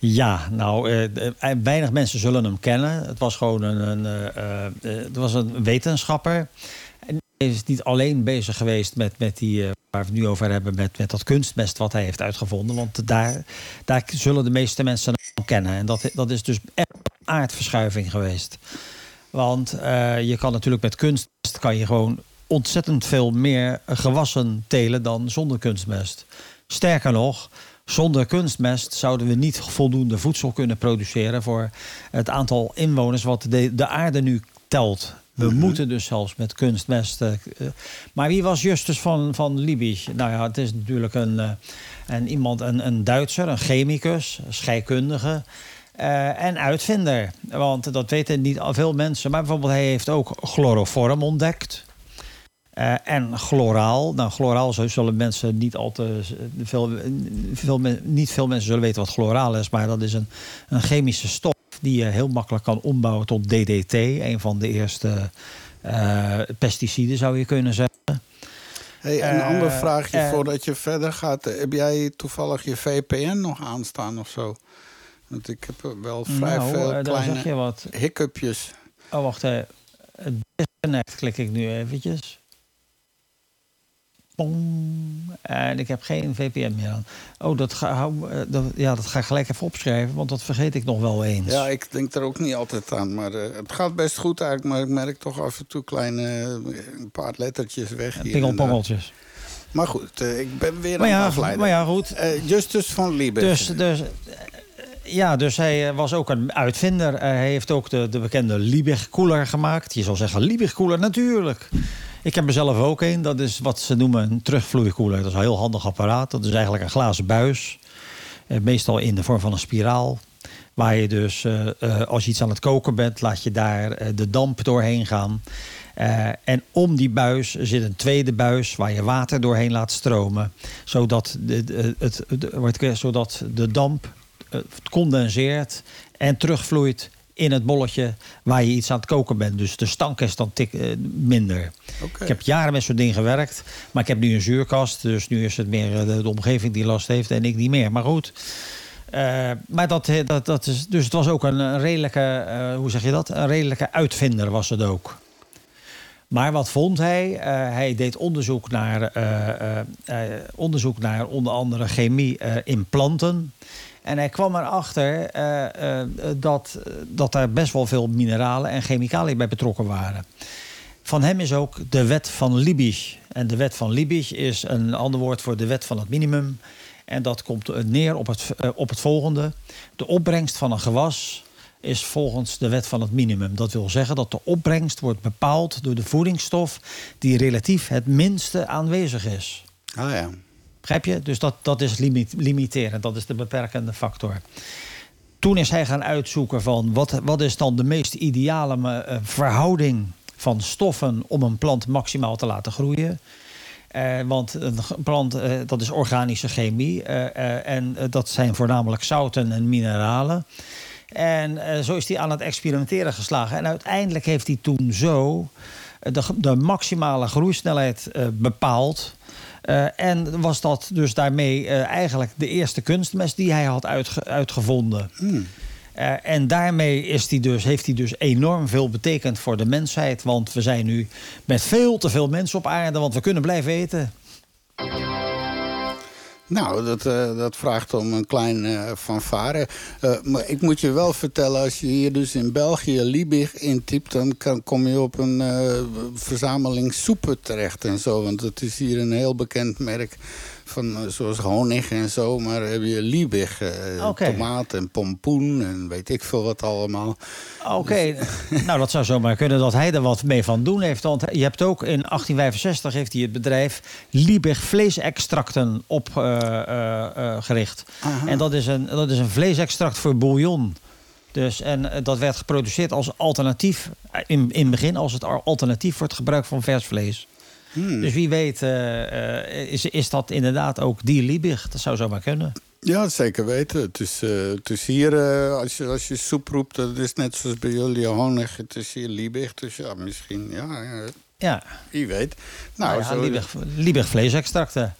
Ja, nou, eh, weinig mensen zullen hem kennen. Het was gewoon een, een, uh, uh, het was een wetenschapper. En hij is niet alleen bezig geweest met, met die, uh, waar we het nu over hebben, met, met dat kunstmest wat hij heeft uitgevonden. Want daar, daar zullen de meeste mensen kennen. En dat, dat is dus echt een aardverschuiving geweest. Want uh, je kan natuurlijk met kunstmest kan je gewoon ontzettend veel meer gewassen telen dan zonder kunstmest. Sterker nog, zonder kunstmest zouden we niet voldoende voedsel kunnen produceren voor het aantal inwoners wat de, de aarde nu telt. We mm -hmm. moeten dus zelfs met kunstmest. Uh, maar wie was Justus van, van Liebig? Nou ja, het is natuurlijk een, uh, een, iemand, een, een Duitser, een chemicus, een scheikundige. Uh, en uitvinder. Want dat weten niet al veel mensen. Maar bijvoorbeeld hij heeft ook chloroform ontdekt. Uh, en chloraal. Nou, chloraal zo zullen mensen niet al te veel, veel, niet veel mensen zullen weten wat chloraal is. Maar dat is een, een chemische stof die je heel makkelijk kan ombouwen tot DDT. Een van de eerste uh, pesticiden zou je kunnen zeggen. Hey, een ander vraagje voordat je verder gaat. Heb jij toevallig je VPN nog aanstaan of zo? Want ik heb wel vrij nou, veel uh, kleine hiccupjes. Oh, wacht even. Disconnect klik ik nu eventjes. En ik heb geen VPN meer aan. Oh, dat ga, dat, ja, dat ga ik gelijk even opschrijven, want dat vergeet ik nog wel eens. Ja, ik denk er ook niet altijd aan. Maar uh, het gaat best goed eigenlijk. Maar ik merk toch af en toe kleine, een paar lettertjes weg. Pingelpongeltjes. Maar goed, uh, ik ben weer maar aan ja, het afleiden. Maar ja, goed. Justus van Liebig. Dus, dus ja, dus hij was ook een uitvinder. Hij heeft ook de, de bekende Liebig-koeler gemaakt. Je zal zeggen, Liebig-koeler, natuurlijk. Ik heb er zelf ook een. Dat is wat ze noemen een terugvloeikoeler. Dat is een heel handig apparaat. Dat is eigenlijk een glazen buis. Uh, meestal in de vorm van een spiraal. Waar je dus, uh, als je iets aan het koken bent... laat je daar de damp doorheen gaan. en om die buis zit een tweede buis... waar je water doorheen laat stromen. Zodat de, het, zodat de damp condenseert en terugvloeit in het bolletje waar je iets aan het koken bent. Dus de stank is dan tik, uh, minder. Okay. Ik heb jaren met zo'n ding gewerkt, maar ik heb nu een zuurkast. Dus nu is het meer de, de omgeving die last heeft en ik niet meer. Maar goed. Uh, maar dat, dat, dat is, dus het was ook een, redelijke, uh, hoe zeg je dat? Een redelijke uitvinder was het ook. Maar wat vond hij? Uh, hij deed onderzoek naar, onderzoek naar onder andere chemie in planten. En hij kwam erachter uh, dat, dat er best wel veel mineralen en chemicaliën bij betrokken waren. van hem is ook de wet van Liebig. En de wet van Liebig is een ander woord voor de wet van het minimum. En dat komt neer op het, eh, op het volgende. De opbrengst van een gewas is volgens de wet van het minimum. Dat wil zeggen dat de opbrengst wordt bepaald door de voedingsstof die relatief het minste aanwezig is. Ah ja. Begrijp je? Dus dat, dat is limit, limiterend, dat is de beperkende factor. Toen is hij gaan uitzoeken van wat, wat is dan de meest ideale eh, verhouding van stoffen om een plant maximaal te laten groeien. Uh, want een plant, uh, dat is organische chemie. En dat zijn voornamelijk zouten en mineralen. En zo is hij aan het experimenteren geslagen. En uiteindelijk heeft hij toen zo de, de maximale groeisnelheid bepaald. En was dat dus daarmee eigenlijk de eerste kunstmest die hij had uitge uitgevonden. Hmm. Uh, en daarmee is die dus, heeft hij dus enorm veel betekend voor de mensheid. Want we zijn nu met veel te veel mensen op aarde, want we kunnen blijven eten. Nou, dat, uh, dat vraagt om een klein uh, fanfare. Uh, maar ik moet je wel vertellen, als je hier dus in België Liebig intypt... dan kan, kom je op een verzameling soepen terecht en zo. Want het is hier een heel bekend merk van eh, zoals honig en zo. Maar heb je liebig, uh, tomaat en pompoen en weet ik veel wat allemaal. Oké, dus- nou dat zou zomaar kunnen dat hij er wat mee van doen heeft. Want je hebt ook in 1865 heeft hij het bedrijf Liebig vleesextracten opgericht. Uh, en dat is, een, dat is een vleesextract voor bouillon. Dus, en dat werd geproduceerd als alternatief, in, in het begin als het alternatief voor het gebruik van vers vlees. Hmm. Dus wie weet uh, is, is dat inderdaad ook die Liebig. Dat zou zomaar kunnen. Ja, zeker weten. Het is, uh, het is hier, als, je, als je soep roept, dat is net zoals bij jullie honig. Het is hier Liebig, dus ja, misschien, ja. Ja. Wie weet. Nou, nou ja, Liebig, Liebig vleesextracten.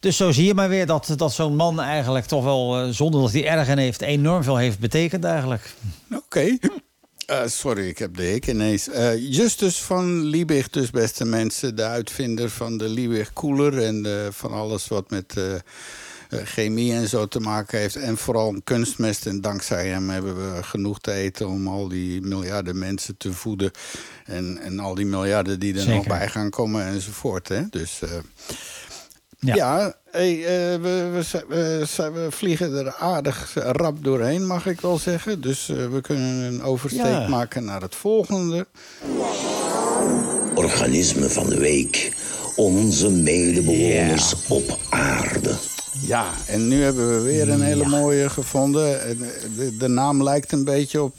Dus zo zie je maar weer dat, dat zo'n man eigenlijk toch wel, zonder dat hij erg in heeft, enorm veel heeft betekend eigenlijk. Oké. Uh, sorry, ik heb de hik ineens. Uh, Justus van Liebig, dus beste mensen. De uitvinder van de Liebig koeler. En van alles wat met chemie en zo te maken heeft. En vooral kunstmest. En dankzij hem hebben we genoeg te eten... om al die miljarden mensen te voeden. En, en al die miljarden die er Zeker. nog bij gaan komen enzovoort. Hè? Dus... Ja, ja hey, uh, we, we, we, vliegen er aardig rap doorheen, mag ik wel zeggen. Dus uh, we kunnen een oversteek ja. maken naar het volgende. Organisme van de week. Onze medebewoners op aarde. Ja, en nu hebben we weer een hele mooie gevonden. De, de naam lijkt een beetje op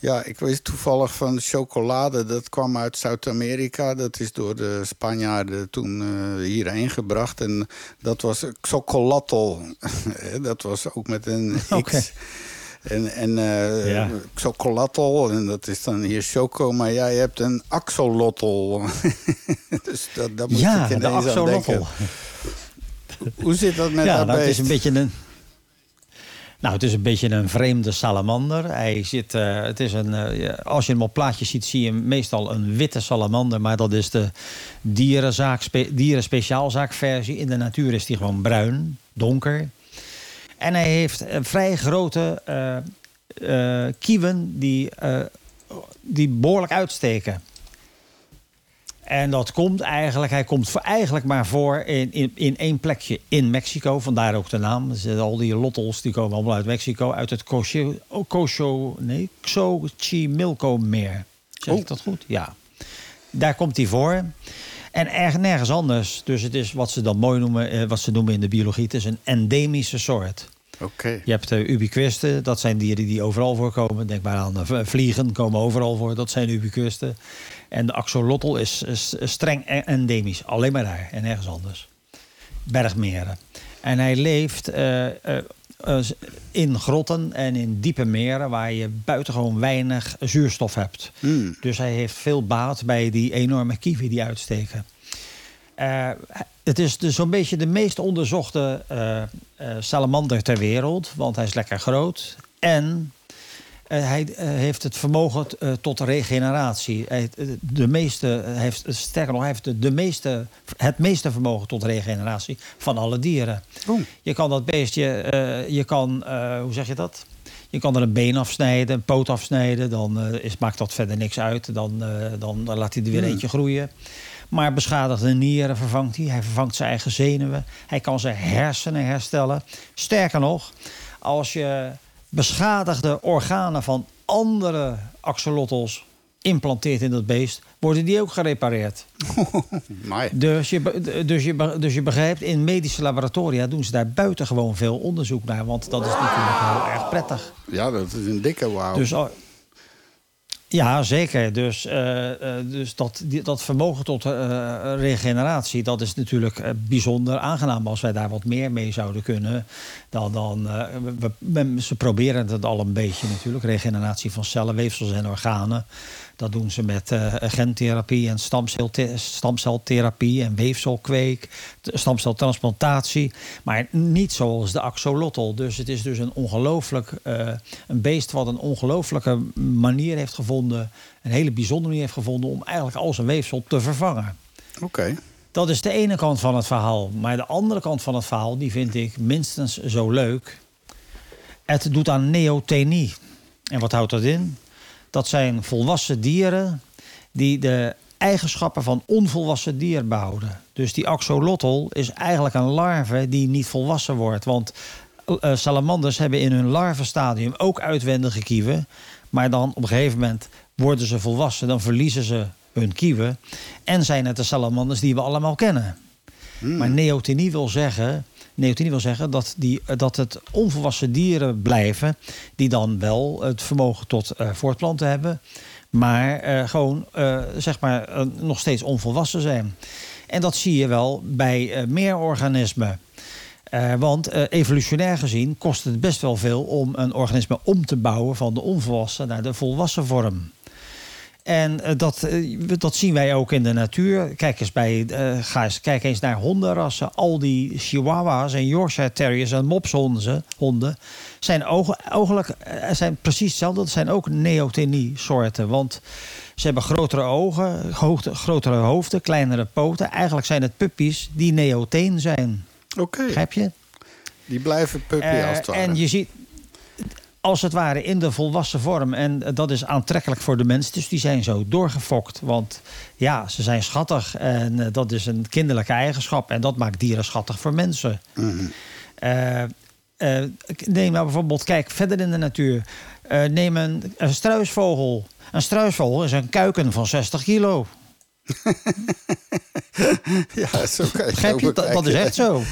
ja, ik weet toevallig van chocolade. Dat kwam uit Zuid-Amerika. Dat is door de Spanjaarden toen uh, hierheen gebracht. En dat was chocolatl. dat was ook met een X. Okay. En, en uh, ja. chocolatl, en dat is dan hier choco. Maar jij hebt een axolotl. dus dat, dat moet ja, ik ineens de denken. Hoe zit dat met ja, dat nou, is een beetje een... Nou, het is een beetje een vreemde salamander. Hij zit, uh, het is een, uh, als je hem op plaatjes ziet, zie je meestal een witte salamander. Maar dat is de dierenzaak, spe, dierenspeciaalzaakversie. In de natuur is die gewoon bruin, donker. En hij heeft vrij grote uh, kieven die, die behoorlijk uitsteken. En dat komt eigenlijk, hij komt voor, eigenlijk maar voor in, in, in één plekje in Mexico. Vandaar ook de naam. Dus al die lottels die komen allemaal uit Mexico. Uit het Cocho, Cocho, nee, Xochimilco-meer. Zeg ik oh. dat goed? Ja. Daar komt hij voor. En erg nergens anders. Dus het is wat ze dan mooi noemen, eh, wat ze noemen in de biologie. Het is een endemische soort. Okay. Je hebt de ubiquisten, dat zijn dieren die overal voorkomen. Denk maar aan de vliegen, komen overal voor. Dat zijn ubiquisten. En de axolotl is, is, streng endemisch. Alleen maar daar en nergens anders. Bergmeren. En hij leeft uh, uh, in grotten en in diepe meren... waar je buitengewoon weinig zuurstof hebt. Mm. Dus hij heeft veel baat bij die enorme kieven die uitsteken. Uh, het is dus zo'n beetje de meest onderzochte salamander ter wereld. Want hij is lekker groot. En hij uh, heeft het vermogen uh, tot regeneratie. Hij, de meeste, heeft, sterker nog, hij heeft de, meeste, het meeste vermogen tot regeneratie van alle dieren. Je kan dat beestje, je kan, hoe zeg je dat? Je kan er een been afsnijden, een poot afsnijden. Dan eh, is, maakt dat verder niks uit. Dan, eh, dan, dan laat hij er weer Hmm. eentje groeien. Maar beschadigde nieren vervangt hij. Hij vervangt zijn eigen zenuwen. Hij kan zijn hersenen herstellen. Sterker nog, als je beschadigde organen van andere axolotls implanteert in dat beest, worden die ook gerepareerd. Dus je, dus, je, dus je begrijpt, in medische laboratoria doen ze daar buitengewoon veel onderzoek naar. Want dat is natuurlijk heel erg prettig. ja, dat is een dikke wauw. Dus, ja, zeker. Dus, eh, eh, dus dat, dat vermogen tot eh, regeneratie, dat is natuurlijk bijzonder aangenaam. Als wij daar wat meer mee zouden kunnen, dan... dan we, ze proberen het al een beetje natuurlijk. Regeneratie van cellen, weefsels en organen. Dat doen ze met gentherapie en stamceltherapie en weefselkweek, stamceltransplantatie. Maar niet zoals de axolotl. Dus het is dus een ongelooflijk een beest wat een ongelooflijke manier heeft gevonden, een hele bijzondere manier heeft gevonden om eigenlijk al zijn weefsel te vervangen. Oké. Dat is de ene kant van het verhaal. Maar de andere kant van het verhaal, die vind ik minstens zo leuk. Het doet aan neothenie. En wat houdt dat in? Dat zijn volwassen dieren die de eigenschappen van onvolwassen dier behouden. Dus die axolotl is eigenlijk een larve die niet volwassen wordt. Want eh, salamanders hebben in hun larvenstadium ook uitwendige kieven. Maar dan op een gegeven moment worden ze volwassen. Dan verliezen ze hun kieven. En zijn het de salamanders die we allemaal kennen. Maar neothenie wil zeggen, neothenie wil zeggen dat, die, dat het onvolwassen dieren blijven... die dan wel het vermogen tot eh, voortplanten hebben... maar eh, gewoon eh, zeg maar, nog steeds onvolwassen zijn. En dat zie je wel bij meer organismen. Eh, want eh, evolutionair gezien kost het best wel veel om een organisme om te bouwen van de onvolwassen naar de volwassen vorm. En eh, dat, dat zien wij ook in de natuur. Kijk eens, bij, ga eens, kijk eens naar hondenrassen. Al die chihuahuas en Yorkshire terriers en mopshonden honden zijn, eh, zijn precies hetzelfde. Dat zijn ook neothenie-soorten. Want ze hebben grotere ogen, grotere hoofden, kleinere poten. Eigenlijk zijn het puppies die neotheen zijn. Oké. Begrijp je? Die blijven puppy Eh, als het ware. en je ziet, als het ware, in de volwassen vorm. En eh, dat is aantrekkelijk voor de mens. Dus die zijn zo doorgefokt. Want ja, ze zijn schattig. En eh, dat is een kinderlijke eigenschap. En dat maakt dieren schattig voor mensen. Eh, eh, neem nou bijvoorbeeld, kijk verder in de natuur. Neem een, een struisvogel. Een struisvogel is een kuiken van 60 kilo. ja, zo kan je Begrijp Dat, dat is echt zo.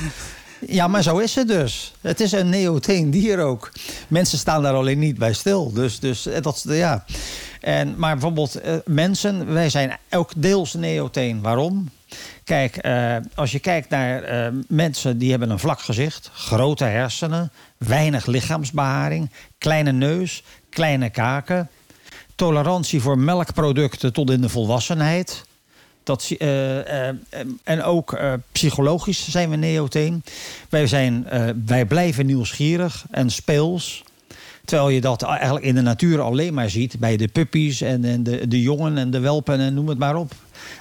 Ja, maar zo is het dus. Het is een neotheen dier ook. Mensen staan daar alleen niet bij stil. Dus, dus eh, dat, ja. En, maar bijvoorbeeld eh, mensen, wij zijn ook deels neotheen. Waarom? Kijk, eh, als je kijkt naar mensen die hebben een vlak gezicht, grote hersenen, weinig lichaamsbeharing, kleine neus, kleine kaken, tolerantie voor melkproducten tot in de volwassenheid. Dat, zie- eh, eh, en ook eh, psychologisch zijn we neotheen. Wij, zijn, eh, wij blijven nieuwsgierig en speels. Terwijl je dat eigenlijk in de natuur alleen maar ziet. Bij de puppies en, en de, de jongen en de welpen en noem het maar op.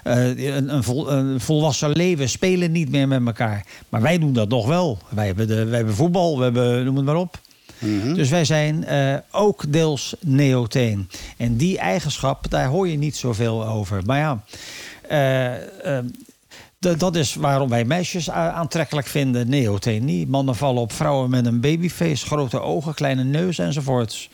Eh, een, een, vol- een volwassen leven spelen niet meer met elkaar. Maar wij doen dat nog wel. Wij hebben, de, wij hebben voetbal, we hebben noem het maar op. Dus wij zijn eh, ook deels neotheen. En die eigenschap, daar hoor je niet zoveel over. Maar ja, eh, eh, dat is waarom wij meisjes aantrekkelijk vinden. Neothenie. Mannen vallen op vrouwen met een babyface, grote ogen, kleine neus enzovoorts.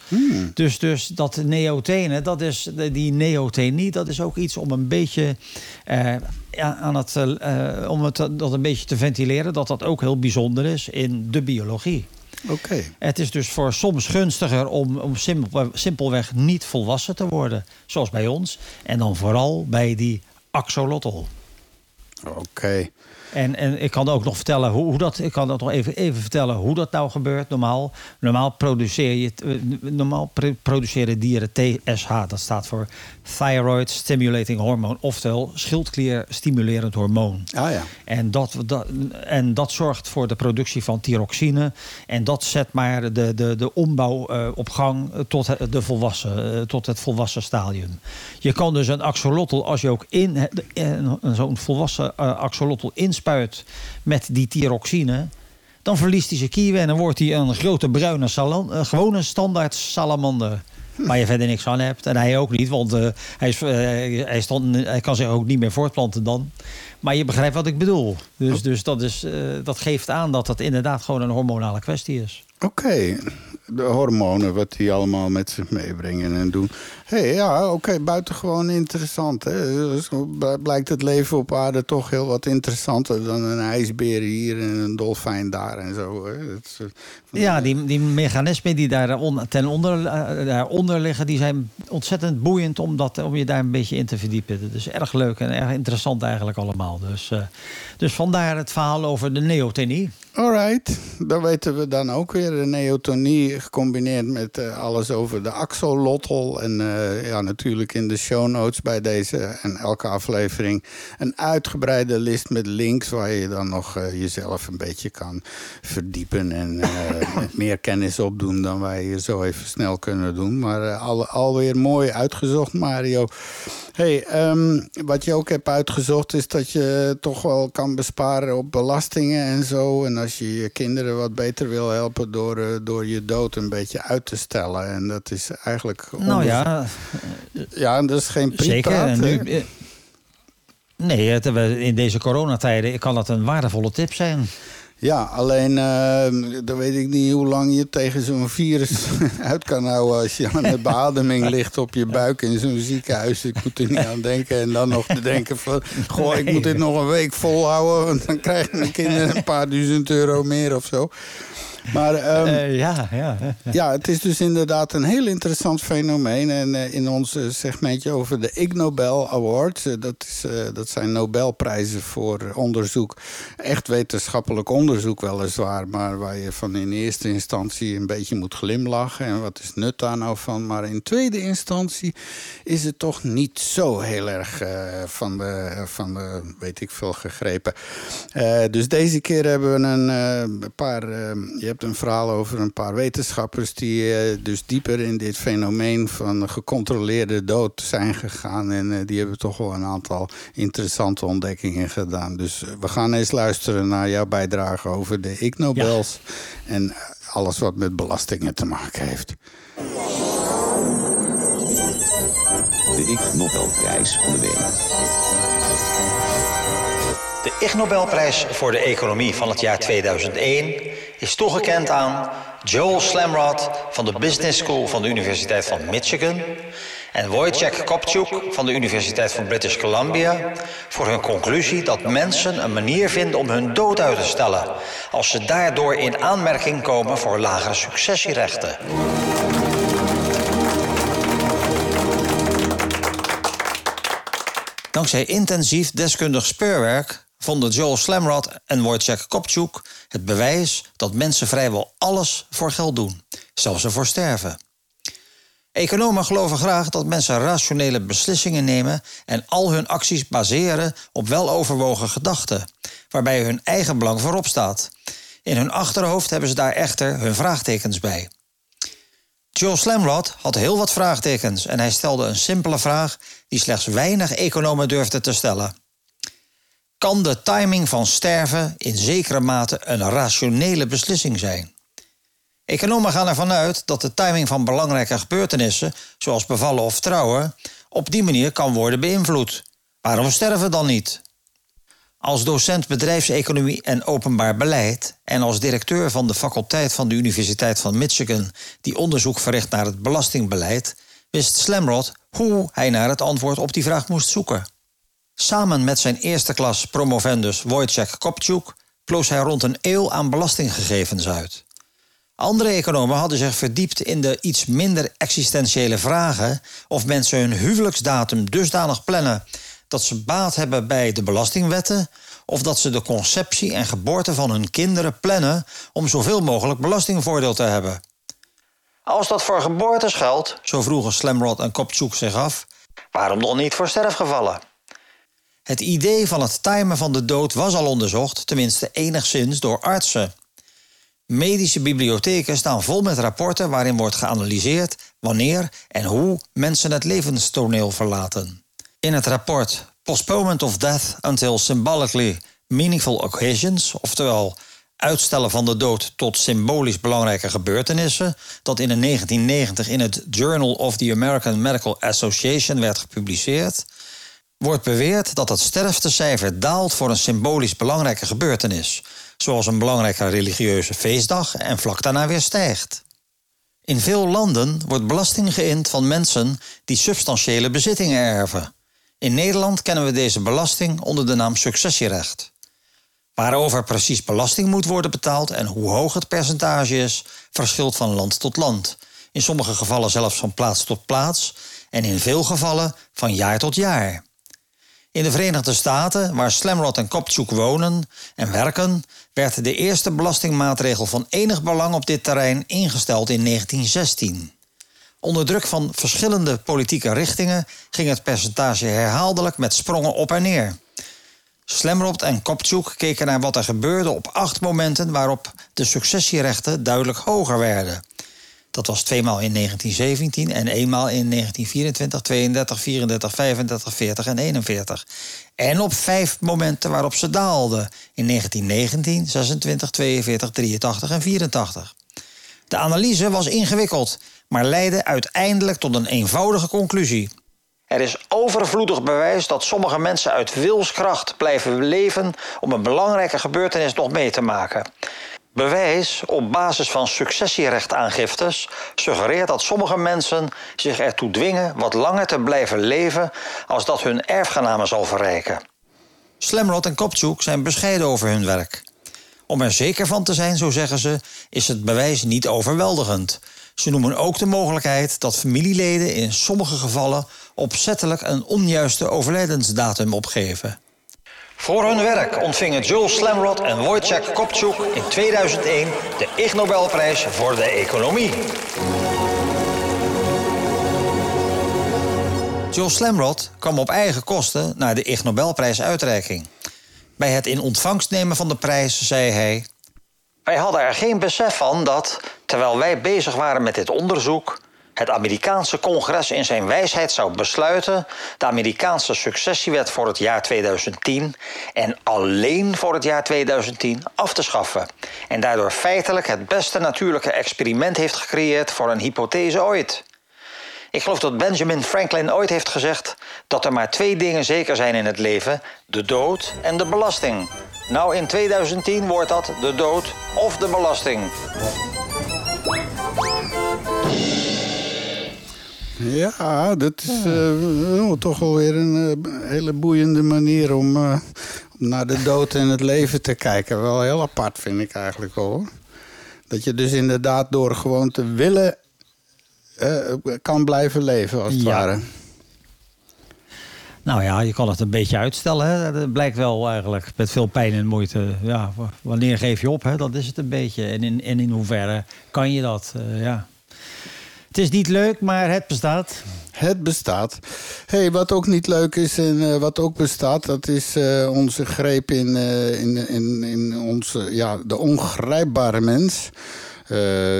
Dus, dus dat neothene, dat is, die neothenie, dat is ook iets om een beetje eh, ja, aan het, eh, om het dat een beetje te ventileren. Dat dat ook heel bijzonder is in de biologie. Oké. Het is dus voor soms gunstiger om, om simpel, simpelweg niet volwassen te worden. Zoals bij ons. En dan vooral bij die axolotl. Oké. En, en ik kan ook nog vertellen hoe, hoe dat. Ik kan dat nog even, even vertellen hoe dat nou gebeurt. Normaal, normaal, produceer je, eh, normaal pro- produceren dieren TSH. Dat staat voor Thyroid Stimulating Hormone. Oftewel schildklier stimulerend hormoon. Ah ja. En dat, dat, en dat zorgt voor de productie van thyroxine. En dat zet maar de, de, de ombouw eh, op gang tot, het- de volwassen, eh, tot het volwassen stadium. Je kan dus een axolotl, als je ook in een- een- zo'n volwassen eh, axolotl inspuit met die thyroxine. dan verliest hij zijn kieuwen en dan wordt hij een grote bruine salam, gewone standaard salamander. Waar je verder niks aan hebt. En hij ook niet, want uh, hij, is, uh, hij, stond, hij kan zich ook niet meer voortplanten dan. Maar je begrijpt wat ik bedoel. Dus, oh. dus dat, is, dat geeft aan dat dat inderdaad gewoon een hormonale kwestie is. Oké, de hormonen, wat die allemaal met zich meebrengen en doen. hey, ja, oké, okay, buitengewoon interessant. Hè? Dus blijkt het leven op aarde toch heel wat interessanter dan een ijsbeer hier en een dolfijn daar en zo. Hè? Is, ja, die, die mechanismen die daar on, ten onder, uh, daaronder liggen, die zijn ontzettend boeiend om, dat, om je daar een beetje in te verdiepen. Is erg leuk en erg interessant eigenlijk allemaal. Dus, uh, dus vandaar het verhaal over de neotenie. Alright, dan weten we dan ook weer de neotonie gecombineerd met uh, alles over de axolotl. En uh, ja, natuurlijk in de show notes bij deze en elke aflevering een uitgebreide list met links waar je dan nog uh, jezelf een beetje kan verdiepen en meer kennis opdoen dan wij hier zo even snel kunnen doen. Maar al, alweer mooi uitgezocht, Mario. Hey, um, wat je ook hebt uitgezocht is dat je toch wel kan besparen op belastingen en zo. En als je je kinderen wat beter wil helpen door, uh, door je dood een beetje uit te stellen. En dat is eigenlijk. Nou ja. Ja, dat is geen prietpraat. Zeker. Nu, nee, in deze coronatijden kan dat een waardevolle tip zijn. Ja, alleen uh, dan weet ik niet hoe lang je tegen zo'n virus uit kan houden... als je aan de beademing ligt op je buik in zo'n ziekenhuis. Ik moet er niet aan denken. En dan nog te denken van... goh, ik moet dit nog een week volhouden... want dan krijgen mijn kinderen een paar duizend euro meer of zo. Maar um, uh, ja, ja, ja, het is dus inderdaad een heel interessant fenomeen. En uh, in ons segmentje over de Ig Nobel Awards... Uh, dat, is, dat zijn Nobelprijzen voor onderzoek. Echt wetenschappelijk onderzoek weliswaar... maar waar je van in eerste instantie een beetje moet glimlachen. En wat is nut daar nou van? Maar in tweede instantie is het toch niet zo heel erg van, de, van de, weet ik veel, gegrepen. dus deze keer hebben we een paar hebt een verhaal over een paar wetenschappers... die uh, dus dieper in dit fenomeen van gecontroleerde dood zijn gegaan. En uh, die hebben toch wel een aantal interessante ontdekkingen gedaan. Dus uh, we gaan eens luisteren naar jouw bijdrage over de Ig Nobels... Ja. en alles wat met belastingen te maken heeft. De Ig Nobelprijs van de week. De Ig Nobelprijs voor de economie van het jaar 2001 is toegekend aan Joel Slamrod van de Business School van de Universiteit van Michigan en Wojciech Kopchuk van de Universiteit van British Columbia voor hun conclusie dat mensen een manier vinden om hun dood uit te stellen als ze daardoor in aanmerking komen voor lagere successierechten. Dankzij intensief deskundig speurwerk vonden Joel Slamrod en Wojciech Kopchuk het bewijs dat mensen vrijwel alles voor geld doen, zelfs ervoor sterven. Economen geloven graag dat mensen rationele beslissingen nemen en al hun acties baseren op weloverwogen gedachten, waarbij hun eigen belang voorop staat. In hun achterhoofd hebben ze daar echter hun vraagtekens bij. Joel Slamrod had heel wat vraagtekens en hij stelde een simpele vraag die slechts weinig economen durfden te stellen kan de timing van sterven in zekere mate een rationele beslissing zijn. Economen gaan ervan uit dat de timing van belangrijke gebeurtenissen, zoals bevallen of trouwen, op die manier kan worden beïnvloed. Waarom sterven dan niet? Als docent bedrijfseconomie en openbaar beleid en als directeur van de faculteit van de Universiteit van Michigan, die onderzoek verricht naar het belastingbeleid, wist Slamrod hoe hij naar het antwoord op die vraag moest zoeken. Samen met zijn eerste klas promovendus Wojciech Kopchuk ploos hij rond een eeuw aan belastinggegevens uit. Andere economen hadden zich verdiept in de iets minder existentiële vragen of mensen hun huwelijksdatum dusdanig plannen dat ze baat hebben bij de belastingwetten, of dat ze de conceptie en geboorte van hun kinderen plannen om zoveel mogelijk belastingvoordeel te hebben. Als dat voor geboortes geldt, zo vroegen Slamrod en Kopchuk zich af, waarom dan niet voor sterfgevallen? Het idee van het timen van de dood was al onderzocht, tenminste enigszins door artsen. Medische bibliotheken staan vol met rapporten waarin wordt geanalyseerd wanneer en hoe mensen het levenstoneel verlaten. In het rapport Postponement of Death Until Symbolically Meaningful Occasions, oftewel uitstellen van de dood tot symbolisch belangrijke gebeurtenissen, dat in 1990 in het Journal of the American Medical Association werd gepubliceerd, wordt beweerd dat het sterftecijfer daalt voor een symbolisch belangrijke gebeurtenis, zoals een belangrijke religieuze feestdag, en vlak daarna weer stijgt. In veel landen wordt belasting geïnd van mensen die substantiële bezittingen erven. In Nederland kennen we deze belasting onder de naam successierecht. Waarover precies belasting moet worden betaald en hoe hoog het percentage is, verschilt van land tot land. In sommige gevallen zelfs van plaats tot plaats en in veel gevallen van jaar tot jaar. In de Verenigde Staten, waar Slamrod en Kopchuk wonen en werken, werd de eerste belastingmaatregel van enig belang op dit terrein ingesteld in 1916. Onder druk van verschillende politieke richtingen ging het percentage herhaaldelijk met sprongen op en neer. Slemrod en Kopchuk keken naar wat er gebeurde op acht momenten waarop de successierechten duidelijk hoger werden. Dat was tweemaal in 1917 en eenmaal in 1924, 32, 34, 35, 40 en 41. En op vijf momenten waarop ze daalden in 1919, 26, 42, 83 en 84. De analyse was ingewikkeld, maar leidde uiteindelijk tot een eenvoudige conclusie. Er is overvloedig bewijs dat sommige mensen uit wilskracht blijven leven om een belangrijke gebeurtenis nog mee te maken. Bewijs op basis van successierechtaangiftes suggereert dat sommige mensen zich ertoe dwingen wat langer te blijven leven als dat hun erfgenamen zal verrijken. Slemrod en Kopchuk zijn bescheiden over hun werk. Om er zeker van te zijn, zo zeggen ze, is het bewijs niet overweldigend. Ze noemen ook de mogelijkheid dat familieleden in sommige gevallen opzettelijk een onjuiste overlijdensdatum opgeven. Voor hun werk ontvingen Jules Slamrod en Wojciech Kopchuk in 2001 de Ig Nobelprijs voor de economie. Jules Slamrod kwam op eigen kosten naar de Ig Nobelprijsuitreiking. Bij het in ontvangst nemen van de prijs zei hij: Wij hadden er geen besef van dat, terwijl wij bezig waren met dit onderzoek, het Amerikaanse congres in zijn wijsheid zou besluiten de Amerikaanse successiewet voor het jaar 2010 en alleen voor het jaar 2010 af te schaffen. En daardoor feitelijk het beste natuurlijke experiment heeft gecreëerd voor een hypothese ooit. Ik geloof dat Benjamin Franklin ooit heeft gezegd dat er maar twee dingen zeker zijn in het leven: de dood en de belasting. Nou, in 2010 wordt dat de dood of de belasting. Ja, dat is uh, toch wel weer een uh, hele boeiende manier om, uh, om, naar de dood en het leven te kijken. Wel heel apart vind ik eigenlijk wel. Hoor. Dat je dus inderdaad door gewoon te willen kan blijven leven, als het ja. ware. Nou ja, je kan het een beetje uitstellen. Hè? Dat blijkt wel eigenlijk met veel pijn en moeite. Ja, wanneer geef je op? Hè? Dat is het een beetje. En in, en in hoeverre kan je dat? ja. Het is niet leuk, maar het bestaat. Het bestaat. hey, wat ook niet leuk is en uh, wat ook bestaat, dat is uh, onze greep in, uh, in, in, in onze, ja, de ongrijpbare mens.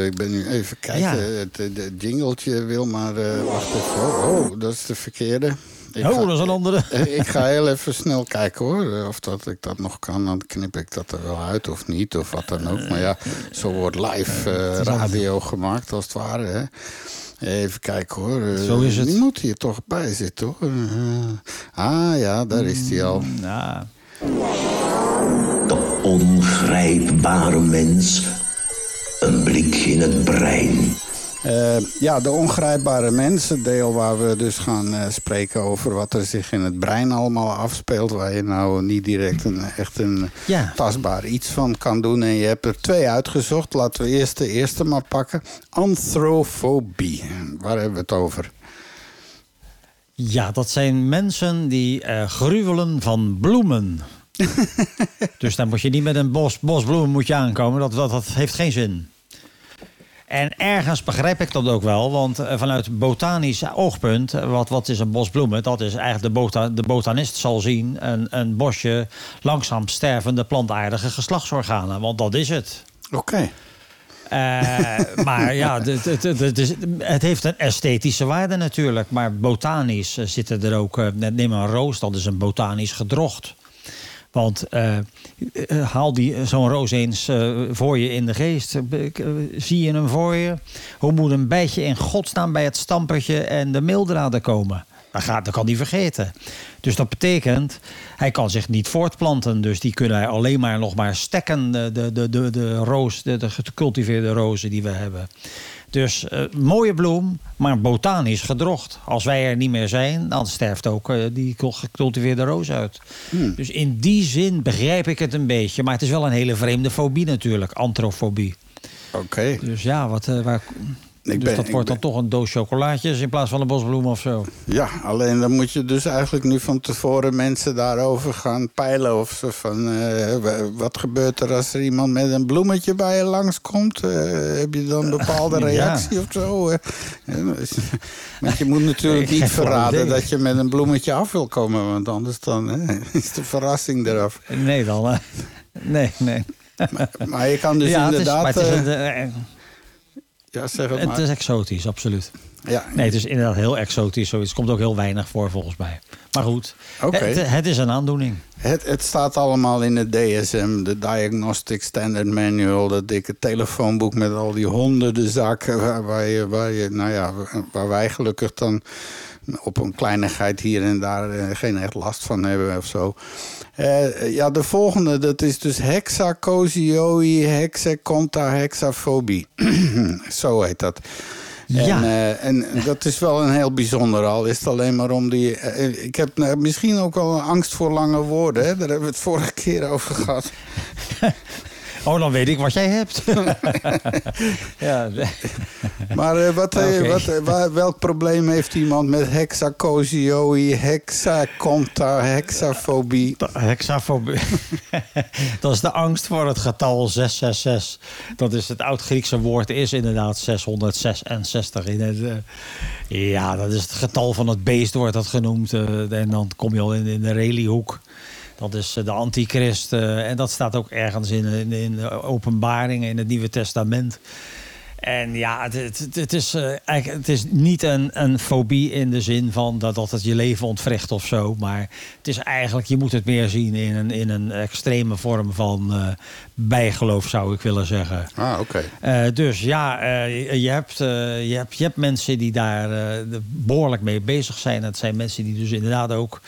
ik ben nu even kijken, ja. het, het jingletje wil maar, wacht even. Oh, oh, dat is de verkeerde. Ik oh, ga, dat is een andere. Ik ga heel even snel kijken hoor. Of dat ik dat nog kan. Dan knip ik dat er wel uit of niet. Of wat dan ook. Maar ja, zo wordt live uh, radio gemaakt als het ware. Hè. Even kijken hoor. Zo is het. Die moet hier toch bij zitten hoor. ah ja, daar is hij al. Ja. De ongrijpbare mens. Een blik in het brein. Uh, ja, de ongrijpbare mensen, deel waar we dus gaan uh, spreken over wat er zich in het brein allemaal afspeelt. Waar je nou niet direct een, echt een ja. tastbaar iets van kan doen. En je hebt er twee uitgezocht. Laten we eerst de eerste maar pakken. Anthrofobie. Waar hebben we het over? Ja, dat zijn mensen die uh, gruwelen van bloemen. dus dan moet je niet met een bos, bos bloemen moet je aankomen. Dat, dat, dat heeft geen zin. En ergens begrijp ik dat ook wel, want eh, vanuit botanisch oogpunt, eh, wat, wat is een bos bloemen? Dat is eigenlijk de, bota, de botanist zal zien een, een bosje langzaam stervende plantaardige geslachtsorganen, want dat is het. Oké. Okay. Uh, maar ja, het, het, het, het, heeft een esthetische waarde natuurlijk. Maar botanisch zitten er ook, neem een roos, dat is een botanisch gedrocht. Want eh, eh, haal die zo'n roos eens eh, voor je in de geest. Eh, eh, zie je hem voor je? Hoe moet een bijtje in godsnaam bij het stampertje en de meeldraden komen? Dat, gaat, dat kan hij vergeten. Dus dat betekent, hij kan zich niet voortplanten. Dus die kunnen alleen maar nog maar stekken, de, de, de, de roos, de, de gecultiveerde rozen die we hebben. Dus eh, mooie bloem, maar botanisch gedrocht. Als wij er niet meer zijn, dan sterft ook eh, die gecultiveerde roos uit. Dus in die zin begrijp ik het een beetje. Maar het is wel een hele vreemde fobie natuurlijk, antrofobie. Oké. Dus ja, wat, eh, waar, Ik dus ben- dat wordt dan ben- toch een doos chocolaatjes in plaats van een bosbloem of zo. Ja, alleen dan moet je dus eigenlijk nu van tevoren mensen daarover gaan peilen. Of ze van, eh, wat gebeurt er als er iemand met een bloemetje bij je langskomt? Eh, heb je dan een bepaalde Ja. reactie of zo? Eh, Want je moet natuurlijk Nee, niet verraden dat je met een bloemetje af wil komen. Want anders dan, eh, is de verrassing eraf. Nee dan. eh, nee, nee. Maar je kan dus ja, het is, inderdaad... maar het is, eh, eh, ja, zeg het het maar. is exotisch, absoluut. ja, Nee, het is inderdaad heel exotisch. Zoiets komt ook heel weinig voor volgens mij. Maar goed, het, het is een aandoening. Het, het staat allemaal in het DSM, de Diagnostic Standard Manual, dat dikke telefoonboek met al die honderden zaken waar, waar, je, waar, je, nou ja, waar wij gelukkig dan op een kleinigheid hier en daar eh, geen echt last van hebben of zo. Eh, ja, de volgende, dat is dus hexacosioi, hexaconta, hexafobie. zo heet dat. En, Ja. eh, en dat is wel een heel bijzonder al. Is het alleen maar om die. eh, ik heb misschien ook wel een angst voor lange woorden. Hè? Daar hebben we het vorige keer over gehad. Oh, dan weet ik wat jij hebt. ja, Maar eh, wat, eh, wat, eh, waar- welk probleem heeft iemand met hexacosioi, hexaconta, hexafobie? hexafobie. dat is de angst voor het getal 666. Dat is het oud-Griekse woord, is inderdaad 666 in het. eh, ja, dat is het getal van het beest, wordt dat genoemd. en dan kom je al in, in de reliehoek. Dat is eh, de antichrist. eh, en dat staat ook ergens in, in, in de openbaringen in het Nieuwe Testament. En ja, het, het, het is, eh, eigenlijk, het is niet een, een fobie in de zin van dat, dat het je leven ontwricht of zo. Maar het is eigenlijk, je moet het meer zien in een, in een extreme vorm van eh, bijgeloof, zou ik willen zeggen. Ah, oké. Eh, dus ja, eh, je, hebt, eh, je, hebt, je hebt mensen die daar eh, behoorlijk mee bezig zijn. Dat zijn mensen die dus inderdaad ook